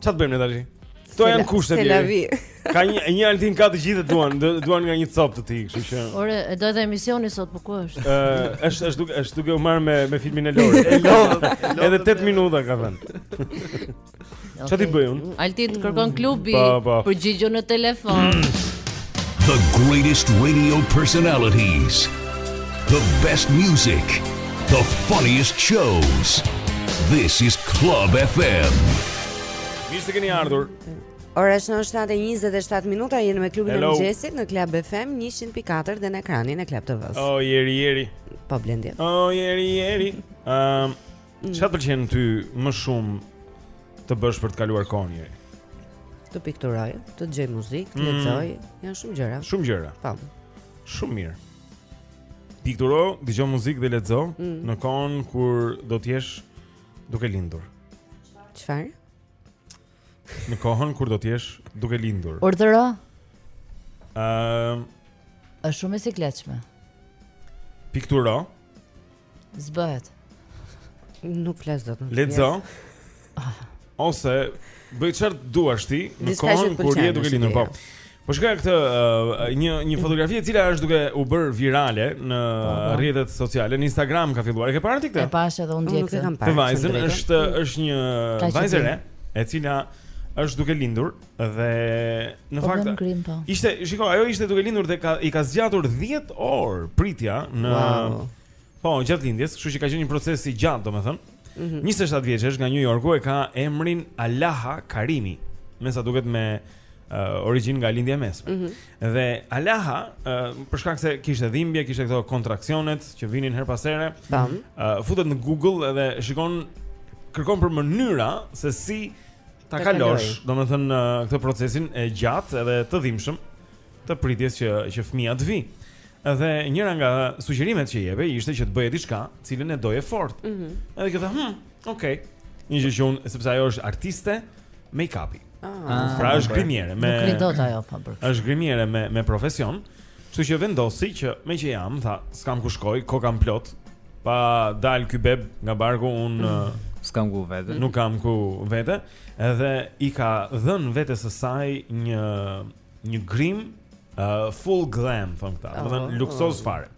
Ça të bëjmë ne tani? Këto janë kushtet jeri. Ka një një Altin ka të gjithë duan, duan nga një copë të tij, kështu që. Ore, e do edhe emisioni sot po ku është? Ë, është është duke është duke u marrë me me filmin e Lorit. Edhe 8 minuta ka thënë. Çfarë t'i bëj unë? Altin të kërkon klubi po, po. përgjigju në telefon. The greatest radio personalities. The best music. The funniest shows. This is Club FM. Mirë se keni ardhur. Ora është 7:27 minuta, jemi me klubin e mëngjesit në Club FM 104 dhe në ekranin e Club TV-s. Oh, jeri jeri. Po blendi. Oh, jeri jeri. Ehm, um, çfarë të pëlqen ty më shumë të bësh për të kaluar kohën jeri? Të pikturoj, të dëgjoj muzikë, të mm. lexoj, janë shumë gjëra. Shumë gjëra. Po. Shumë mirë. Pikturo, dëgjo muzikë dhe lexo mm. në kohën kur do të jesh duke lindur. Çfarë? Në kohën kur do të jesh duke lindur. Urdhëro. Ëm. Ehm, uh, Është shumë e sikletshme. Pikturo. S'bëhet. Nuk flas dot. Lexo. Ah. Ose bëj çfarë duash ti në kohën kur je duke lindur. Po. Po shikoja këtë uh, një një fotografi e cila është duke u bër virale në po, po. rrjetet sociale, në Instagram ka filluar. E ke parë ti këtë? E pashë edhe unë dje këtë. Të vajzën është është një vajzë e e cila është duke lindur dhe në po, fakt grim, po. ishte shiko ajo ishte duke lindur dhe ka i ka zgjatur 10 orë pritja në wow. po gjatë lindjes, kështu që ka qenë një proces i gjatë domethënë. Mhm. 27 vjeçe është nga New Yorku e ka emrin Alaha Karimi, me sa duket me uh, origjinë nga Lindja e Mesme. Mm -hmm. Dhe Alaha, uh, për shkak se kishte dhimbje, kishte këto kontraksionet që vinin her pas here, mm uh, futet në Google dhe shikon kërkon për mënyra se si ta kalosh, domethënë këtë procesin e gjatë edhe të dhimbshëm të pritjes që që fëmia të vijë. Edhe njëri nga sugjerimet që jepej ishte që të bëje diçka, të cilën e doje fort. Mm -hmm. Edhe kjo tha, "Hm, okay." Një gjë që unë, sepse ajo është artiste make-upi. Ah, pra është grimiere me Nuk do ajo pa bërë. Është grimiere me me profesion. Kështu që vendosi që meqë jam, tha, s'kam ku shkoj, kohë kam plot, pa dal ky beb nga barku, un mm. s'kam ku vete. Nuk kam ku vete, edhe i ka dhën vetes së saj një një grim uh, full glam, thon këta, oh, domethënë oh, luksoz oh. fare.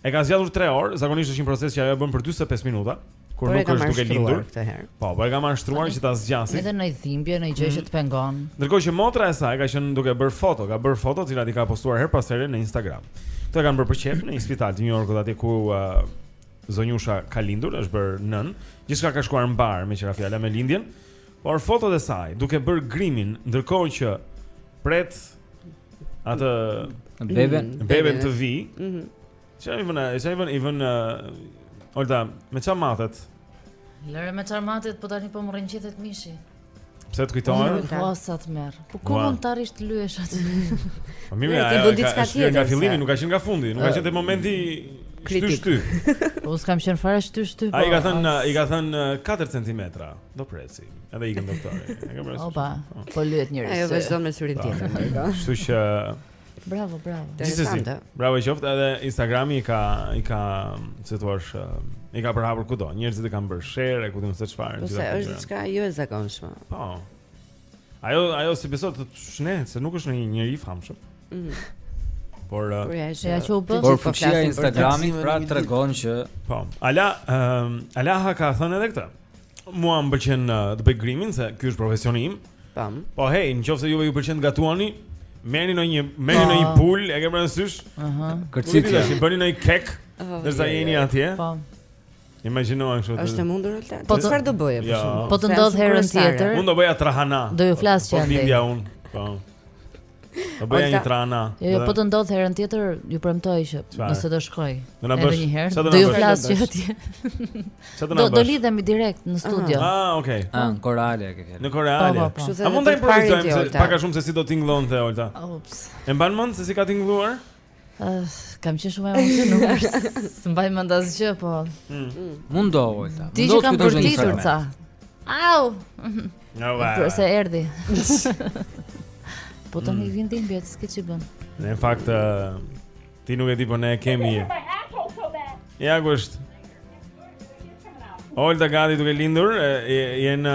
E ka zgjatur 3 orë, zakonisht është një proces që ajo e bën për 45 minuta. Kur nuk është duke lindur këtë herë. Po, po e ka marrë shtruar që ta zgjasi. Edhe në dhimbje, një gjë që mhm. të pengon. Ndërkohë që motra e saj ka qenë duke bërë foto, ka bërë foto që i ka postuar herë pas here në Instagram. Këto e kanë bërë për qejf në një spital të New Yorkut atje ku uh, zonjusha ka lindur, është bërë nën. Gjithçka ka shkuar mbar meqë ra fjala me lindjen. Por fotot e saj duke bërë grimin, ndërkohë që pret atë beben, beben të vi. Mhm. Çfarë i vënë? Çfarë i vënë? I vënë uh, Olta, me çfarë matet? Lëre me çfarë matet, po tani po më rrëngjethet mishi. Pse të kujtohen? Po sa sa të merr. Po ku mund të arrish të lyesh atë? Po mirë, ai do diçka tjetër. Nga fillimi, nuk ka qenë nga fundi, nuk ka qenë te momenti kritik. Shty shty. Po s'kam qenë fare shty shty. Ai po, ka thënë, i ka thënë 4 cm. Do presi. Edhe ikën doktori. E ka presi. Opa, po. po lyhet njëherë. Ai vazhdon me syrin po. tjetër. Kështu që Bravo, bravo. Interesante. Bravo i qoftë, edhe Instagrami i ka i ka, si thua, i ka përhapur kudo. Njerëzit e kanë bërë share, ku di unë se çfarë. Po se është diçka jo e zakonshme. Po. Ajo ajo s'i besonte syve, se nuk është një njeri i famshëm. Mm. Por uh, ja që u bë. Por po fuqia e Instagramit pra tregon që po. Ala, um, Alaha ka thënë edhe këtë. Mua më pëlqen uh, të bëj grimin se ky është profesioni im. Tam. Po hey, nëse juve ju pëlqen të gatuani, merrni në një merrni në një po. pul, e ke parasysh? Aha. Kërcit tash, bëni në një kek, oh, ndërsa jeni atje. Po. Imagjinojmë kështu. Është e mundur Alta. Po çfarë do bëje për shkak? Po të ndodh herën tjetër. Unë do bëja trahana. Do ju flas që atje. Po. Do bëja një trahana. Jo, jo, po të ndodh herën tjetër, ju premtoj që nëse do shkoj. Do na bësh një herë, do ju flas që atje. Çfarë do na bësh? Do lidhemi direkt në studio. Ah, okay. Ah, në Koreale ke fjalën. Në Koreale. Po, po, po. A mund të improvizojmë pak a shumë se si do tingëllonte Olta? Ups. E mban mend se si ka tingëlluar? Kam qenë shumë e emocionuar. S'mbaj mend asgjë, po. Mm. Mm. Mundohu Olta. Ti që kam bërtitur ca. Au. No va. Përse erdhi. Po të vijnë mm. vindi në bjetë, s'ke që bën Në fakt, uh, ti nuk e di po ne kemi Ja, ku është Olta gati duke lindur Je në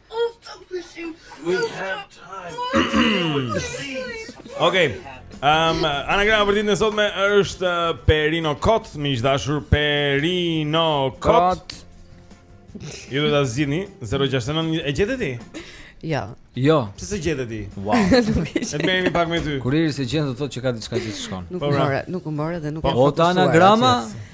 Okej. Ehm, um, anagrama për ditën e sotme është uh, Perino Kot, miq të dashur Perino Kot. Ju do ta zgjidhni 069 e gjete ti? Jo. Jo. Pse s'e gjete ti? Wow. E merrni pak me ty. Kur Jeri s'e gjen do thotë që ka diçka që s'shkon. Nuk po, pra. mora, nuk u mora dhe nuk po, e fokusuar. Po anagrama?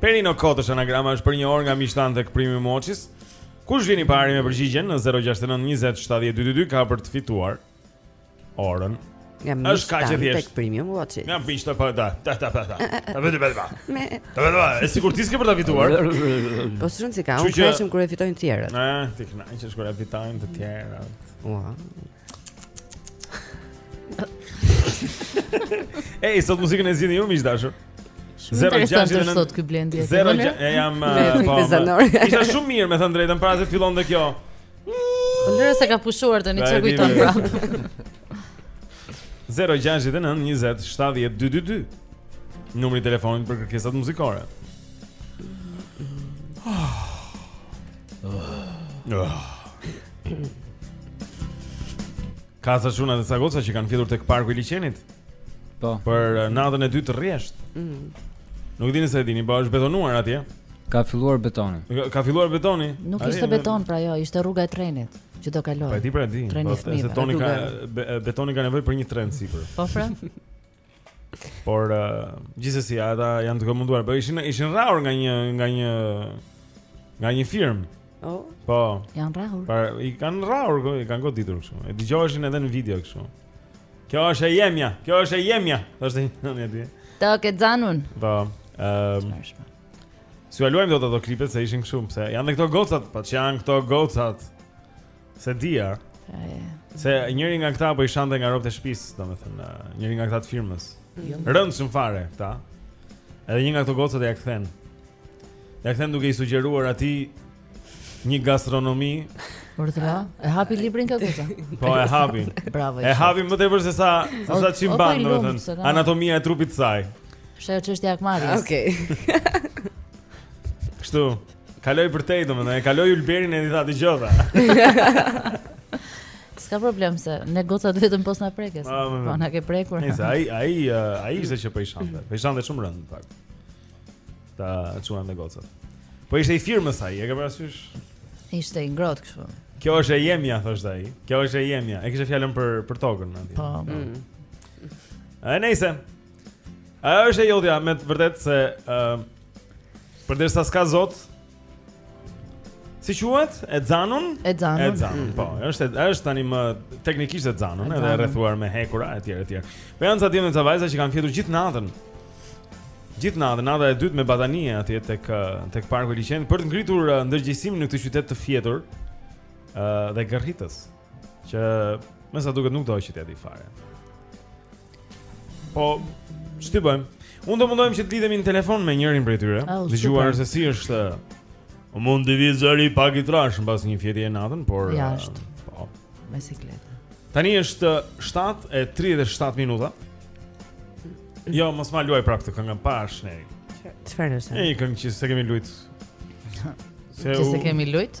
Perino Kot është anagrama, është për një orë nga miqtë tanë tek Premium Watches. Kush vjen i pari me përgjigjen në 069 20 70 222 ka për të fituar orën. Nga miqtë tanë tek Premium Watches. Nga Mishtan pa da, ta ta ta. Ta vetë vetë. Me. Ta vetë. E sigurt ti s'ke për ta fituar. Po s'un si ka, unë kështu kur e fitojnë të tjerët. Ëh, ti kënaqesh kur e fitojnë të tjerët. Ua. Ej, sot muzikën e zgjidhni ju miq të dashur. Zero gjashtë në sot ky blendi. Zero gjashtë, e jam uh, po. Isha shumë mirë, me thënë të drejtën, para se të fillonte kjo. Po lëre se ka pushuar tani ç'ia kujton prapë. 069 20 70 222. Numri i telefonit për kërkesat muzikore. Oh. Ka ca çuna dhe ca goca që kanë fjetur tek parku i liqenit Po Për eh, natën e dytë rresht mm. Nuk di nëse e dini, po është betonuar atje Ka filluar betoni Ka filluar betoni Nuk ishte beton pra jo, ishte rruga e trenit Që do kalojë Po e di pra e di Treni po, fëmijëve Betoni ka nevojë për një tren sipër Po pra Por uh, gjithsesi ata janë duke munduar, po ishin ishin rrahur nga një nga një nga një firmë. Oh. Po. Janë rrahur. Po i kanë rrahur, i kanë goditur kështu. E dëgjoheshin edhe në video kështu. Kjo është e jemja, kjo është e jemja, thoshte një nga dy. Ta ke zanun. Po. Ehm. Um, S'ua luajmë dot ato klipet se ishin kështu, pse janë këto gocat, po shan këto gocat. Se di a. Se njëri nga këta po i shante nga robt e shtëpisë, domethënë, njëri nga këta të firmës. Jo. Rëndshëm fare këta. Edhe një nga këto gocat ja kthen. Ja kthen duke i sugjeruar atij një gastronomi. Por të la, e hapi librin kjo goca. Po e hapi. Bravo. E hapi më tepër se sa se sa çimban, po domethënë, anatomia e trupit të saj. Kështu është çështja e akmarit. Okej. Kështu. Kaloi vërtet, domethënë, e kaloi Ulberin e i tha dëgjova. S'ka problem se ne gocat vetëm po s'na preke. Ah, po, po na ke prekur. Nëse ai ai eh, ai ishte që po i shante. Po i shante shumë rënd në fakt. Ta çuan me gocat. Po ishte i firmës ai, e ke parasysh? Ishte i ngrohtë kështu. Kjo është e jemja, thoshte ai. Kjo është e jemja. E kishte fjalën për për tokën aty. Po. Mm. Ai nëse Ajo është e jotja, me të vërtet se uh, Përderisa s'ka zot Si quhet? E zanun? E zanun E zanun, po është, është tani më teknikisht e zanun Edhe e rrethuar me hekura e tjera tjera Po janë ca djem e ca vajza që kanë fjetur gjithë natën Gjithë natën, nata e dytë me batanije atje tek, tek parku i liqenit Për të ngritur ndërgjegjësimin në këtë qytet të fjetur uh, Dhe gërritës Që me sa duket nuk do që t'ia dijë fare. Po, ç't'i bëjmë? Unë do mundohem që të lidhemi në telefon me njërin prej tyre. Oh, Dëgjuar se si është uh, mund të vijë zëri pak i trash mbas një fjetje natën, por uh, jashtë. Po. Me sikletë. Tani është 7:37 uh, minuta. Jo, mos ma luaj prapë këtë këngë pash nejin. Çfarë është? Një këngë që s'e kemi luajt. S'e u... kemi luajt?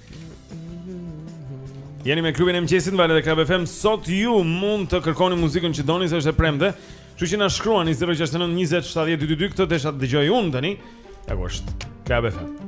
Jeni me klubin e mëngjesit në valët e Club FM Sot ju mund të kërkoni muzikën që doni se është e premte Kështu që na shkruani 069 20 70 22 Këtë desha të dëgjoj unë tani E kjo është Club FM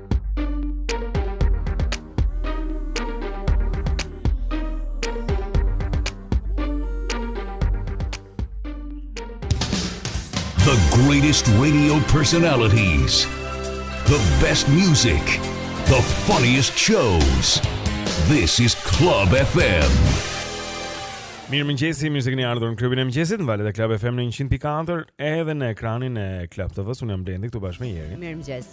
The greatest radio personalities. The best music. The funniest shows. This is Club FM. Mirëmëngjesi, mirë se keni ardhur në klubin e mëngjesit, në valët e Club FM në 100.4, edhe në ekranin e Club TV-së, unë jam Blendi këtu bashkë me Jerin. Mirë më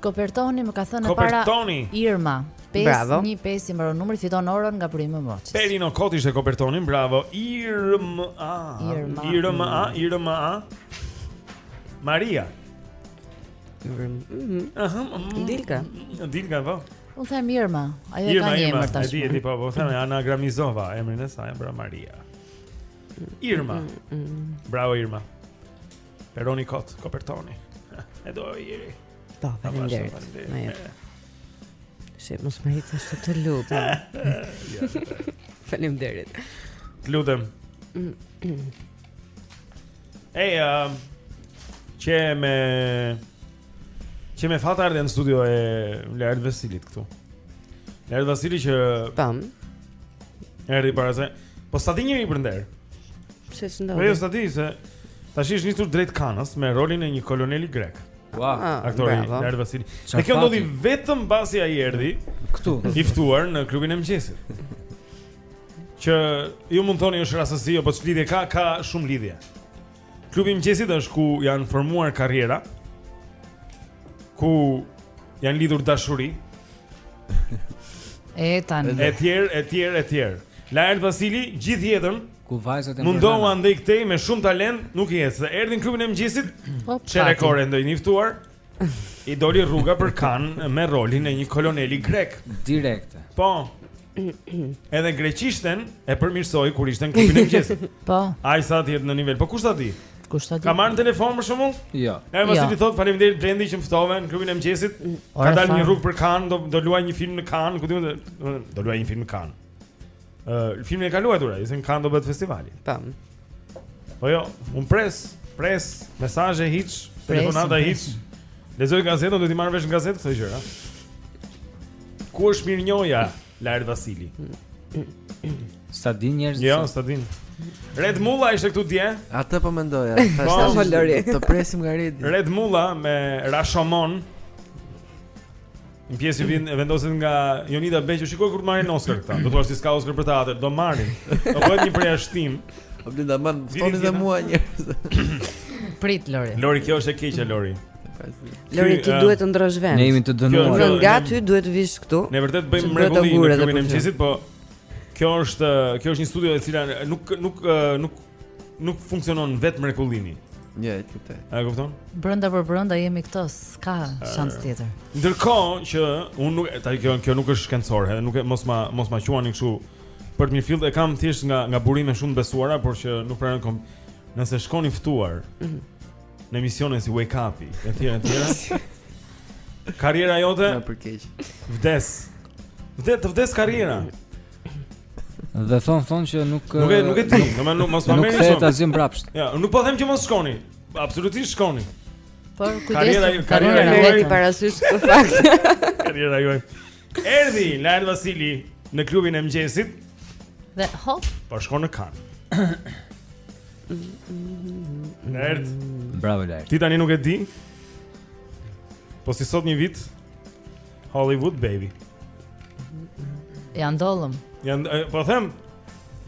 Kopertoni më ka thënë para Irma. 515 i mbaron numri fiton orën nga Prime Mobile. Peroni kot ishte Kopertonin, bravo. Irma. Irma. Irma, Irma. Maria. Mhm. Aha. Mhm. Dilka. Dilka po. U them Irma. Ajo ka një emër tash. Irma, Irma, po, po them anagramizova emrin e saj, pra Maria. Irma. Mhm, bravo Irma. Peroni kot, kopertoni. E do jeri. Ta vjen deri. Na jep. Se mos më hitë ashtu të lutem. Faleminderit. Të lutem. Ej, um, që me që me fat ardhja në studio e Laert Vasilit këtu. Laert Vasili që pam Erdhi para se Po sa di njëri për nder Pse së ndodhë Po jo sa di se Tashi është nisur drejt Kanës Me rolin e një koloneli grek Ua wow. Ah, Aktori Laert Vasili Dhe kjo ndodhi vetëm pasi ai erdhi këtu i ftuar në klubin e mëngjesit Që ju mund thoni është rastësi Apo ç'lidhje ka Ka shumë lidhje Klubi i mëngjesit është ku janë formuar karriera. Ku janë lidhur dashuri. E tani. Etj, etj, etj. Laert Vasili gjithë jetën ku vajzat u mundua andej këtej me shumë talent, nuk i ecte. Erdhi në klubin e mëngjesit. Qe rekord si i ftuar? I doli rruga për Kanë me rolin e një koloneli grek. Direkte. Po. Edhe greqishten e përmirësoi kur ishte në klubin e mëngjesit. Po. Ai sa ti në nivel. Po kush ta di? Kush ta di? Ka marrë në telefon për shembull? Jo. Edhe mos jo. i thot faleminderit Blendi që më ftove në klubin e mëngjesit. Ka dalë një rrugë për Kanë, do do luaj një film në Kanë, ku di un do luaj një film në kan. Ëh, filmin e ka luajtur ai, se në Cannes do bëhet festivali. Tam. Po jo, un pres, pres, mesazhe hiç, telefonata hiç. Lexoj gazetën, do t'i marr vesh në gazetë këto gjëra. Ku është mirënjohja Laert Vasili? Sa din njerëz. Jo, sa din. Redi Mulla ishte këtu dje. Atë po mendoja. Po, po Lori. Të presim nga Redi. Redi Mulla me Rashomon. Një pjesë vjen e vendoset nga Jonida Beqo, shiko kur marrin Oscar këta. Do thua si ska Oscar për teatër, do marrin. Do bëhet një përjashtim. Po Blendi më ftoni dhe mua një. Prit Lori. Lori kjo është e keqja Lori. Lori ti eh, duhet të ndrosh vend. Ne jemi të dënuar. Kjo nga ty duhet të vish këtu. Ne vërtet bëjmë mrekulli në klubin e mëngjesit, po kjo është kjo është një studio e cila nuk nuk eh, nuk nuk funksionon vetëm reklamimi. Një e këtë. A e kupton? Brenda për brenda jemi këto, s'ka shans tjetër. Ndërkohë që unë nuk ta kjo kjo nuk është shkencor, edhe nuk e mos ma mos ma quani kështu për të mirëfilltë, e kam thjesht nga nga burime shumë të besuara, por që nuk pranon kom. Nëse shkoni ftuar mm -hmm. në emisione si Wake Up e tjera e tjera. Karriera jote? Na përkeq. Vdes. Vdes, të vdes karriera. Dhe thon thon që nuk Nuk e nuk e di, domethënë nuk mos ma merrni. Nuk kthehet asgjë mbrapsht. Ja, nuk po them që mos shkoni. Absolutisht shkoni. Por kujdes, karriera e juaj parasysh këtë fakt. Karriera juaj. Erdhi Laert Vasili në klubin e mëngjesit. Dhe hop. Po shkon në Kanë. Laert. Bravo Laert. Ti tani nuk e di. Po si sot një vit Hollywood baby. Ja ndollëm. Ja po them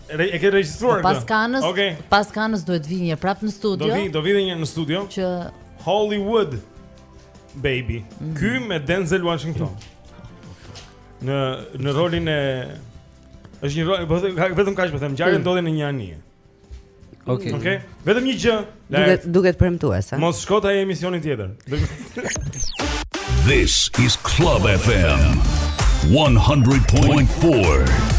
re, e ke regjistruar po këtë. Pas Kanës, okay. pas Kanës duhet të vish prapë në studio. Do vi, do vi edhe një në studio. Që Hollywood baby. Mm. Ky me Denzel Washington. Në në rolin e është një rol, po vetëm kaq po them, ngjarja mm. ndodh në një anije. Okej. Okay. Okej. Okay. Vetëm një gjë. Duket duket premtuese, ha. Mos shko te ai emisioni tjetër. This is Club FM 100.4.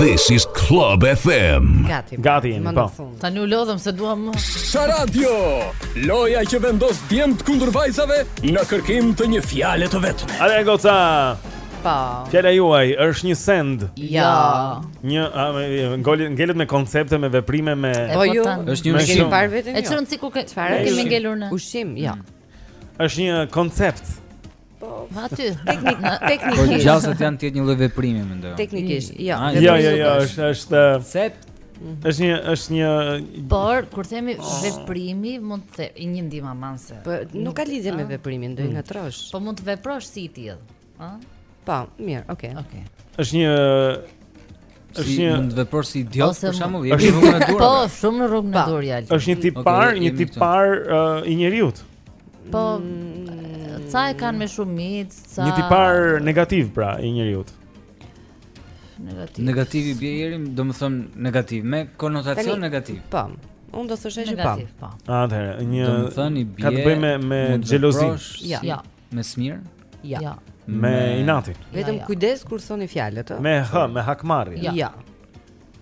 This is Club FM. Gati. Pra, Gati jemi, po. Tani u lodhëm s'e duam më. Sharadio, loja që vendos djemt kundër vajzave në kërkim të një fjale të vetme. A dhe goca. Po. Fjala juaj është një send. Jo. Një ngoli ngelet me koncepte, me veprime, me Po ju, është një ushqim. E çon sikur ke çfarë? Kemi ngelur në ushqim, jo. Është një koncept. Po, aty, teknik, teknik. Po gjasat janë të jetë një lloj veprimi mendoj. Teknikisht, jo. Ah, jo, jo, jo, është është koncept. Mhm. Është një është një Por kur themi oh. veprimi mund të themi një ndihmë mbase. Po nuk ka lidhje me ah. veprimin, do i mm. ngatërrosh. Po mund të veprosh si i tillë. Ëh? Po, mirë, okay. Okay. Është një është një mund të veprosh si idiot për shembull, je në rrugën e duhur. Po, shumë në rrugën e duhur ja. Është një tipar, një tipar i njeriu. Po, mm. ca e kanë me shumicë, ca Një tipar negativ pra i njeriu. Negativ. Negativ i bie ieri, domethënë negativ me konotacion negativ. Po. Unë do të thoja që po. Atëherë, një domethënë i bie. Ka të bëjë me me xhelozi. Ja. Me smirë? Jo. Ja. Me inatin. Vetëm, ja, ja, kujdes kur thoni fjalët, ë. Me h, me hakmarrje. Jo. Ja.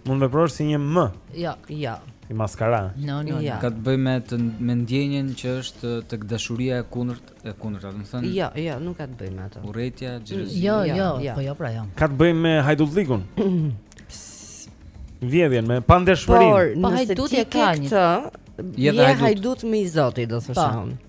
Mund të veprosh si një m. Jo. Jo. Si maskara. No, no, no. Ja. Ka të bëjë me të me ndjenjën që është tek dashuria e kundërt e kundërt, do të thënë. Jo, jo, nuk ka të bëjë me atë. Urrejtja, xhelozia. Jo, jo, jo, jo, po jo, pra jo. Ka të bëjë me hajdullikun. Vjedhjen me pandershmërinë. Por, po, nëse ti ke këtë, je hajdut me i Zotit, do të thosh unë.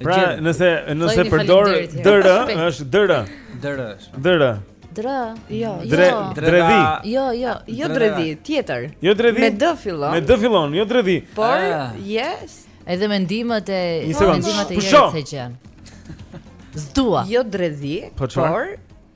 Pra, nëse nëse përdor DR, është DR. DR është. DR. Dr. Jo, jo. Dredhi. Jo, jo, jo dredhi, tjetër. Jo dredhi. Me D fillon. Me D fillon, jo dredhi. Por, ah. yes. Edhe me ndihmat e ndihmat e Jerit s'e gjen. Zdua. Jo dredhi, po por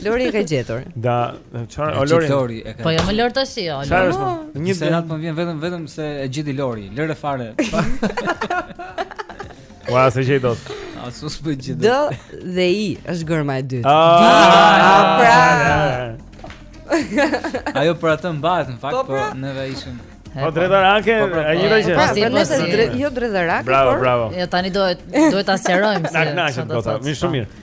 Lori e ka gjetur. Da, çfarë? O Lori. Lori e ka. Po jo më Lori tash jo. Çfarë është? Po? Një inat më vjen vetëm vetëm se e gjeti Lori. Lëre fare. Ua, s'e gjej dot. As unë s'po gjej dot. D dhe I është gërma e dytë. Ah, ah, pra. Ajo për atë mbahet në fakt, po, po pra. neve ishim. Po, po drejtorake, po, pra, a jeta që. Po, si po se jo drejtorake, por. Bravo, bravo. Jo tani do do ta sqarojmë se. Na kënaqet bota, më shumë mirë.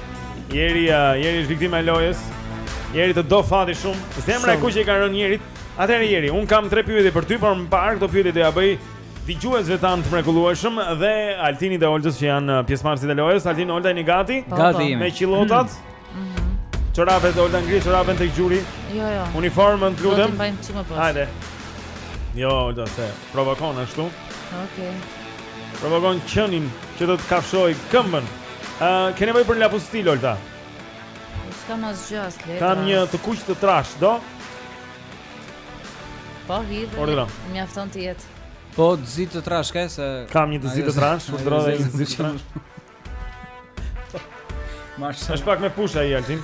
Jeri, uh, Jeri është viktima e lojës. Jeri të do fati shumë. Zemra e kuqe i ka rënë Jerit. Atëherë Jeri, unë kam tre pyetje për ty, por më parë këto pyetje do ia bëj dëgjuesve tanë të mrekullueshëm dhe Altinit dhe Oltës që janë uh, pjesëmarrësit e lojës. Altin Olta jeni gati? Po, po. Gati. Me kilotat. Mm. Mm Çorapet Olta ngri çorapet tek gjuri. Jo, jo. Uniformën, lutem. Hajde. Jo, Olta se provokon ashtu. Okej. Okay. Provokon qenin që do të kafshojë këmbën. Ë, uh, ke nevojë për lapostil Olta? S'kam asgjë as letra. Kam një të kuq të trashë, do? Po hidh. Ordra. Mjafton të jetë. Po të zi të trashë ke se kam një të zi të trashë, u ngatërrova një të zi të trashë. Mash. Është pak me push ai Altin.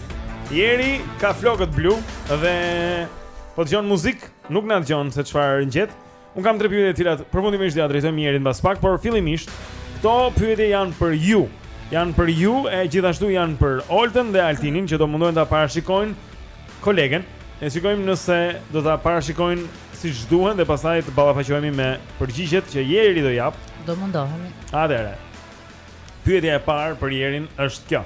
Jeri ka flokët blu dhe po dëgjon muzikë, nuk na dëgjon se çfarë ngjet. Unë kam tre pyetje të cilat përfundimisht do ia drejtojmë Jerit mbas pak, por fillimisht këto pyetje janë për ju. Janë për ju e gjithashtu janë për Oltën dhe Altinin që do mundohen ta parashikojnë kolegen. Ne shikojmë nëse do ta parashikojnë siç duhet dhe pastaj të ballafaqohemi me përgjigjet që Jeri do japë. Do mundohemi. Atëherë. Pyetja e parë për Jerin është kjo.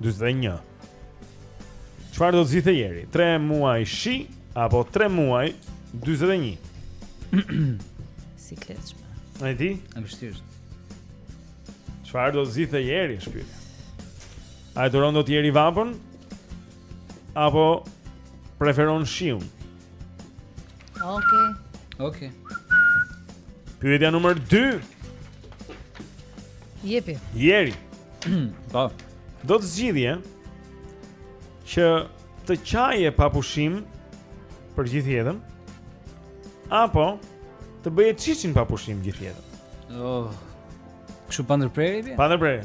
41. Çfarë do të zgjidhte ieri? 3 muaj shi apo 3 muaj 41? si kleçme. Ai di? Është vështirë. Çfarë do të zgjidhte Jeri në shtëpi? A e duron dot Jeri vapën? Apo preferon shiun? Okej. Okay. Okej. Okay. Pyetja numër 2. Jepi. Jeri. Po. Do të zgjidhje që të qaje pa pushim për gjithë jetën apo të bëje çiçin pa pushim gjithë jetën. Oh. Kështu pa ndërprerje? Pa ndërprerje.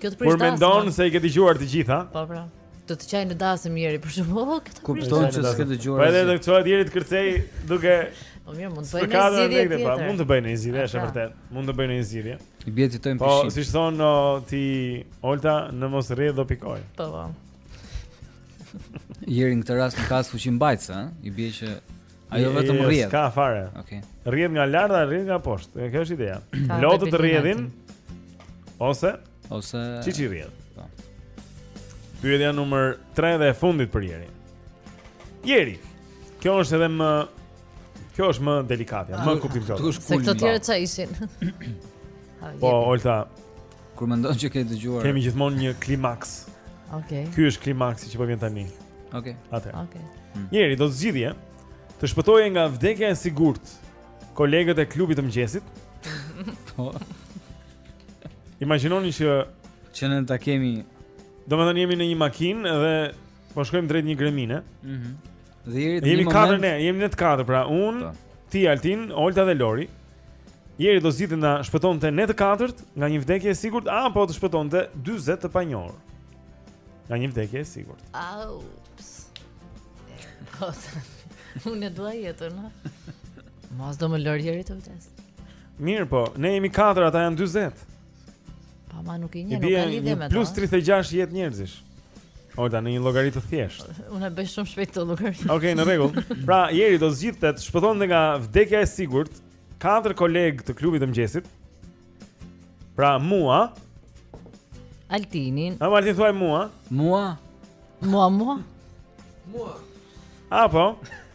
Kjo të prish dasmë. Kur mendon se i ke dëgjuar të gjitha? Po, po. Do të qaj në dasmë mirë, për shembull, të këtij. Kupton se s'ke dëgjuar. Po edhe do të çohem deri të kërcej duke Po mirë, mund të bëjë një zgjidhje tjetër. Po, mund të bëjë një zgjidhje, është e vërtetë. Mund të bëjë një zgjidhje. I bie fiton çiçi. Po, siç thon ti Olta, në mos rri do pikoj. Po, po. Jeri në këtë rast nuk ka as fuqi mbajtëse, ë? I bie që Ajo vetëm rrjedh. S'ka fare. Okej. Okay. Rrjedh nga lart dhe rrjedh nga poshtë. Kjo është ideja. Lotët rrjedhin ose ose çiçi rrjedh. Po. Pyetja numër 3 dhe e fundit për Jerin. Jeri. Kjo është edhe më Kjo është më delikate, më kuptimtare. Se këto të tjerat ça ishin. Po, Olta, Kur mendon që ke dëgjuar. Kemi gjithmonë një klimaks. Okej. Okay. Ky është klimaksi që po vjen tani. Okej. Okay. Atëherë. Okej. Okay. Hmm. Jeri do të zgjidhje të shpëtoje nga vdekja e sigurt. Kolegët e klubit të mëngjesit. Po. Imagjinoni që që ne ta kemi. Domethënë jemi në një makinë dhe po shkojmë drejt një gremine. Mhm. Mm Dhe jemi, jemi katër ne, jemi ne të katër, pra unë, po. ti Altin, Olta dhe Lori. Jeri do zgjidhte na shpëtonte ne të katërt nga një vdekje e sigurt apo të shpëtonte 40 të panjohur. Nga një vdekje e sigurt. Au. Po. Unë e dua jetën, ha. Mos do më lërë Jeri të vdes. Mirëpo, ne jemi katër, ata janë 40. Ama nuk i njeh, nuk ka lidhje me ta. Plus 36 jetë njerëzish, Olta, në një llogari të thjeshtë. Unë i bëj shumë shpejt llogaritë. Okej, okay, në rregull. Pra, Jeri do zgjidhte të shpëtonte nga vdekja e sigurt katër kolegë të klubit të mëngjesit. Pra, mua Altinin. A Martin thuaj mua? Mua. Mua mua. Mua. Apo.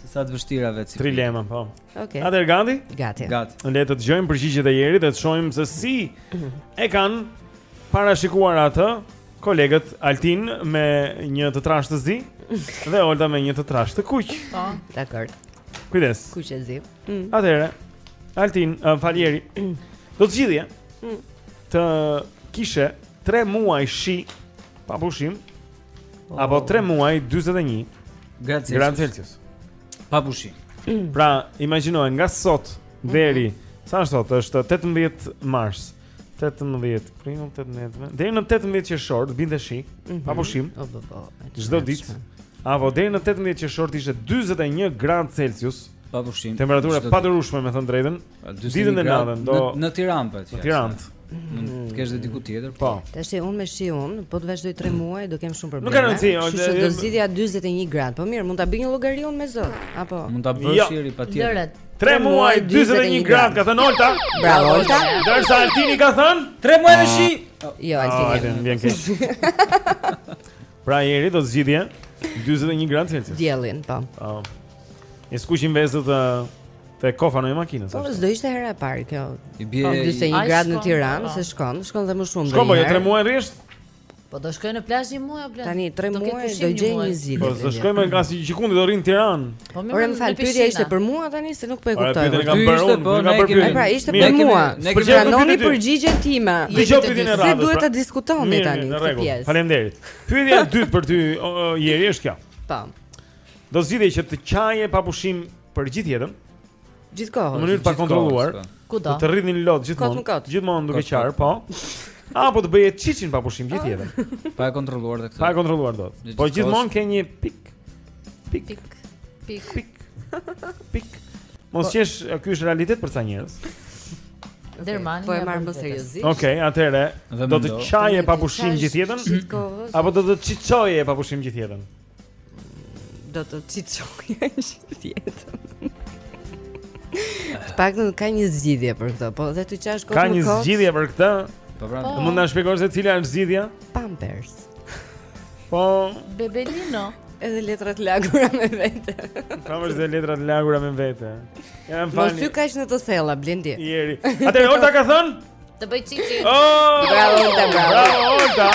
Se sa të vështira vetë si. Trilema, po. Okej. Okay. Atëherë gati? Gati. Gati. Le të dëgjojmë përgjigjet e Jerit dhe të shohim se si e kanë parashikuar atë kolegët Altin me një të trashë të zi dhe Olta me një të trashë të kuq. Po, dakor. Kujdes. Kuq e zi. Mm. Atëherë Altin, uh, fal, Jeri. Do të zgjidhje. Mm. Të kishe 3 muaj shi pa pushim. Oh. Apo 3 muaj 41 gradë Celsius. Gradë Celsius. Pa pushim. Pra, imagjinoje nga sot deri mm -hmm. sa është sot, është 18 mars. 18 prill, 18. Deri në 18 qershor të binte shi, mm -hmm. pa pushim. Po, po, po. Çdo ditë. Apo deri në 18 qershor të ishte 41 gradë Celsius. Pa pushim. Temperatura e padurueshme, me thënë drejtën. Ditën e natën do në Tiranë po. Në Tiranë. Mund të mm. kesh dhe diku tjetër. Po. po. Tashi un me shiun, po të vazhdoj 3 muaj, do kem shumë probleme. Nuk ka rëndësi, është do zgjidhja 41 gradë. Po mirë, mund ta bëj një llogari un me zë, apo? Mund ta bësh jo. Jeri patjetër. 3 muaj 41 gradë, ka thënë Olta. Bravo Olta. Ndërsa Altini ka thënë 3 muaj me shi. Ah. Jo, Altini. Ah, vjen keq. Pra Jeri do zgjidhje 41 gradë Celsius. Diellin, po. Po. E skuqim vezët te Te kofa në makinë sa. Po s'do ishte hera e parë kjo. I bie po, ishte një grad në Tiranë, po. se shkon, shkon dhe më shumë. Shkon po 3 muaj rresht. Po do shkoj në plazh një muaj apo Tani 3 muaj do gjej një zgjidhje. Po do shkoj më nga si gjikundi do rrin në Tiranë. Po më fal pyetja ishte për mua tani se nuk po e kuptoj. Po kam bërë unë, po kam bërë. Pra ishte për mua. Ne kemi pranoni përgjigjen time. Dëgjoj pyetjen e radhës. Se duhet pra. ta diskutoni tani këtë pjesë. Faleminderit. Pyetja e dytë për ty Jeri është kjo. Po. Do zgjidhje që të qaje pa pushim për gjithë jetën. Gjithë kohën. Në mënyrë pa kontrolluar. Po. Do të rridhin lot gjithmonë. Gjithmonë duke qarë, po. Apo të bëje çiçin pa pushim gjithë jetën. Ah. Pa e kontrolluar këtë. Pa e kontrolluar dot. Po gjithmonë ke një pik. Pik. Pik. Pik. Pik. Mos po. qesh, ky është realitet për ca njerëz. Dermani po e marr më seriozisht. Okej, okay, atëre do të qaje pa pushim gjithë jetën? Apo do të çiçoje pa pushim gjithë jetën? do të çiçoja gjithë jetën. Paktën ka një zgjidhje për këtë, po dhe të qash kohë më kohë. Ka një zgjidhje për këtë? Po pra, oh. mund të na shpjegosh se cila është zgjidhja? Pampers. Po. Bebelino. Edhe letrat lagura me vete. Pampers dhe letrat lagura me vete. Ja, më falni. Mos hy kaq në të thella, Blendi. Jeri. Atëherë Olta ka thënë? Të bëj çiçin. Oh! Bravo, Olta, bravo. Bravo, Olta.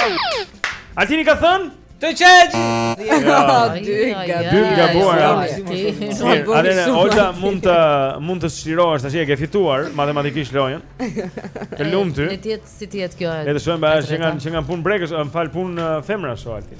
Altini ka thënë? Të qajë. Dy gabuara. Atëre Olta mund të mund të çlirohesh tash e ke fituar matematikisht lojën. Të lumtë. Le të jetë si të jetë kjo. Le të shojmë bash që nga që nga punë brekësh, më fal punë femrash o Altin.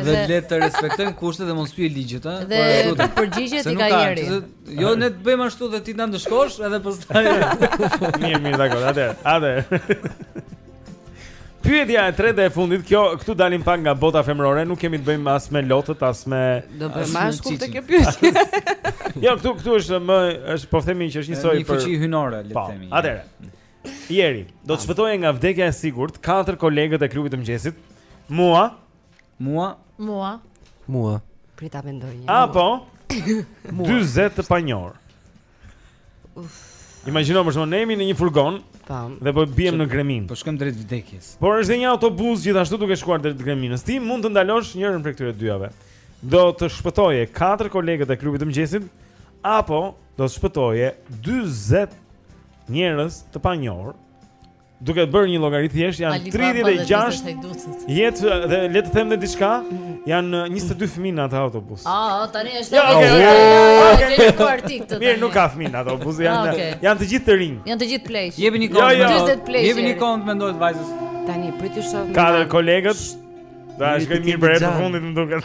Dhe le të respektojmë kushtet dhe mos thyej ligjet, ëh. Dhe po, përgjigjet i ka Jeri. Jo, ne të bëjmë ashtu dhe ti na ndëshkosh edhe pastaj. Mirë, mirë, dakor. Atë, atë. Pyetja e tretë e fundit, kjo këtu dalim pak nga bota femërore, nuk kemi të bëjmë as me lotët, as me Do të marrësh ku të ke pyetje. Jo, këtu këtu është më është po themi që është një superfuqi hyjnore, le të po, themi. Atëre. Jeri, do të shpëtoje nga vdekja e sigurt katër kolegët e klubit të mëngjesit. Mua, Mua. Mua. Mua. Prita mendoj një. Apo 40 të panjohur. Uf. Imagjino pra se jemi në një furgon. Tam. Dhe po biem në greminë. Po shkojmë drejt vdekjes. Por është dhe një autobus gjithashtu duke shkuar drejt greminës. Ti mund të ndalosh njërin prej këtyre dyave. Do të shpëtoje katër kolegët e klubit të mëngjesit apo do të shpëtoje 40 njerëz të panjohur Duke bërë një llogari të thjeshtë janë 36 jetë dhe le të them dhe diçka, janë 22 fëmijë në atë autobus. Ah, tani është ja, okay, ja, ja, ja, po e rrit këtë tani. Mirë, nuk ka fëmijë në atë autobus, janë ah, okay. janë të gjithë të rinj. Janë të gjithë pleq. Jepini kohë, ja, ja. pleq. Jepini kohë të mendohet vajzës. Tani prit të shoh. Katër kolegët. T'i shikoj mirë për herë të fundit më duket.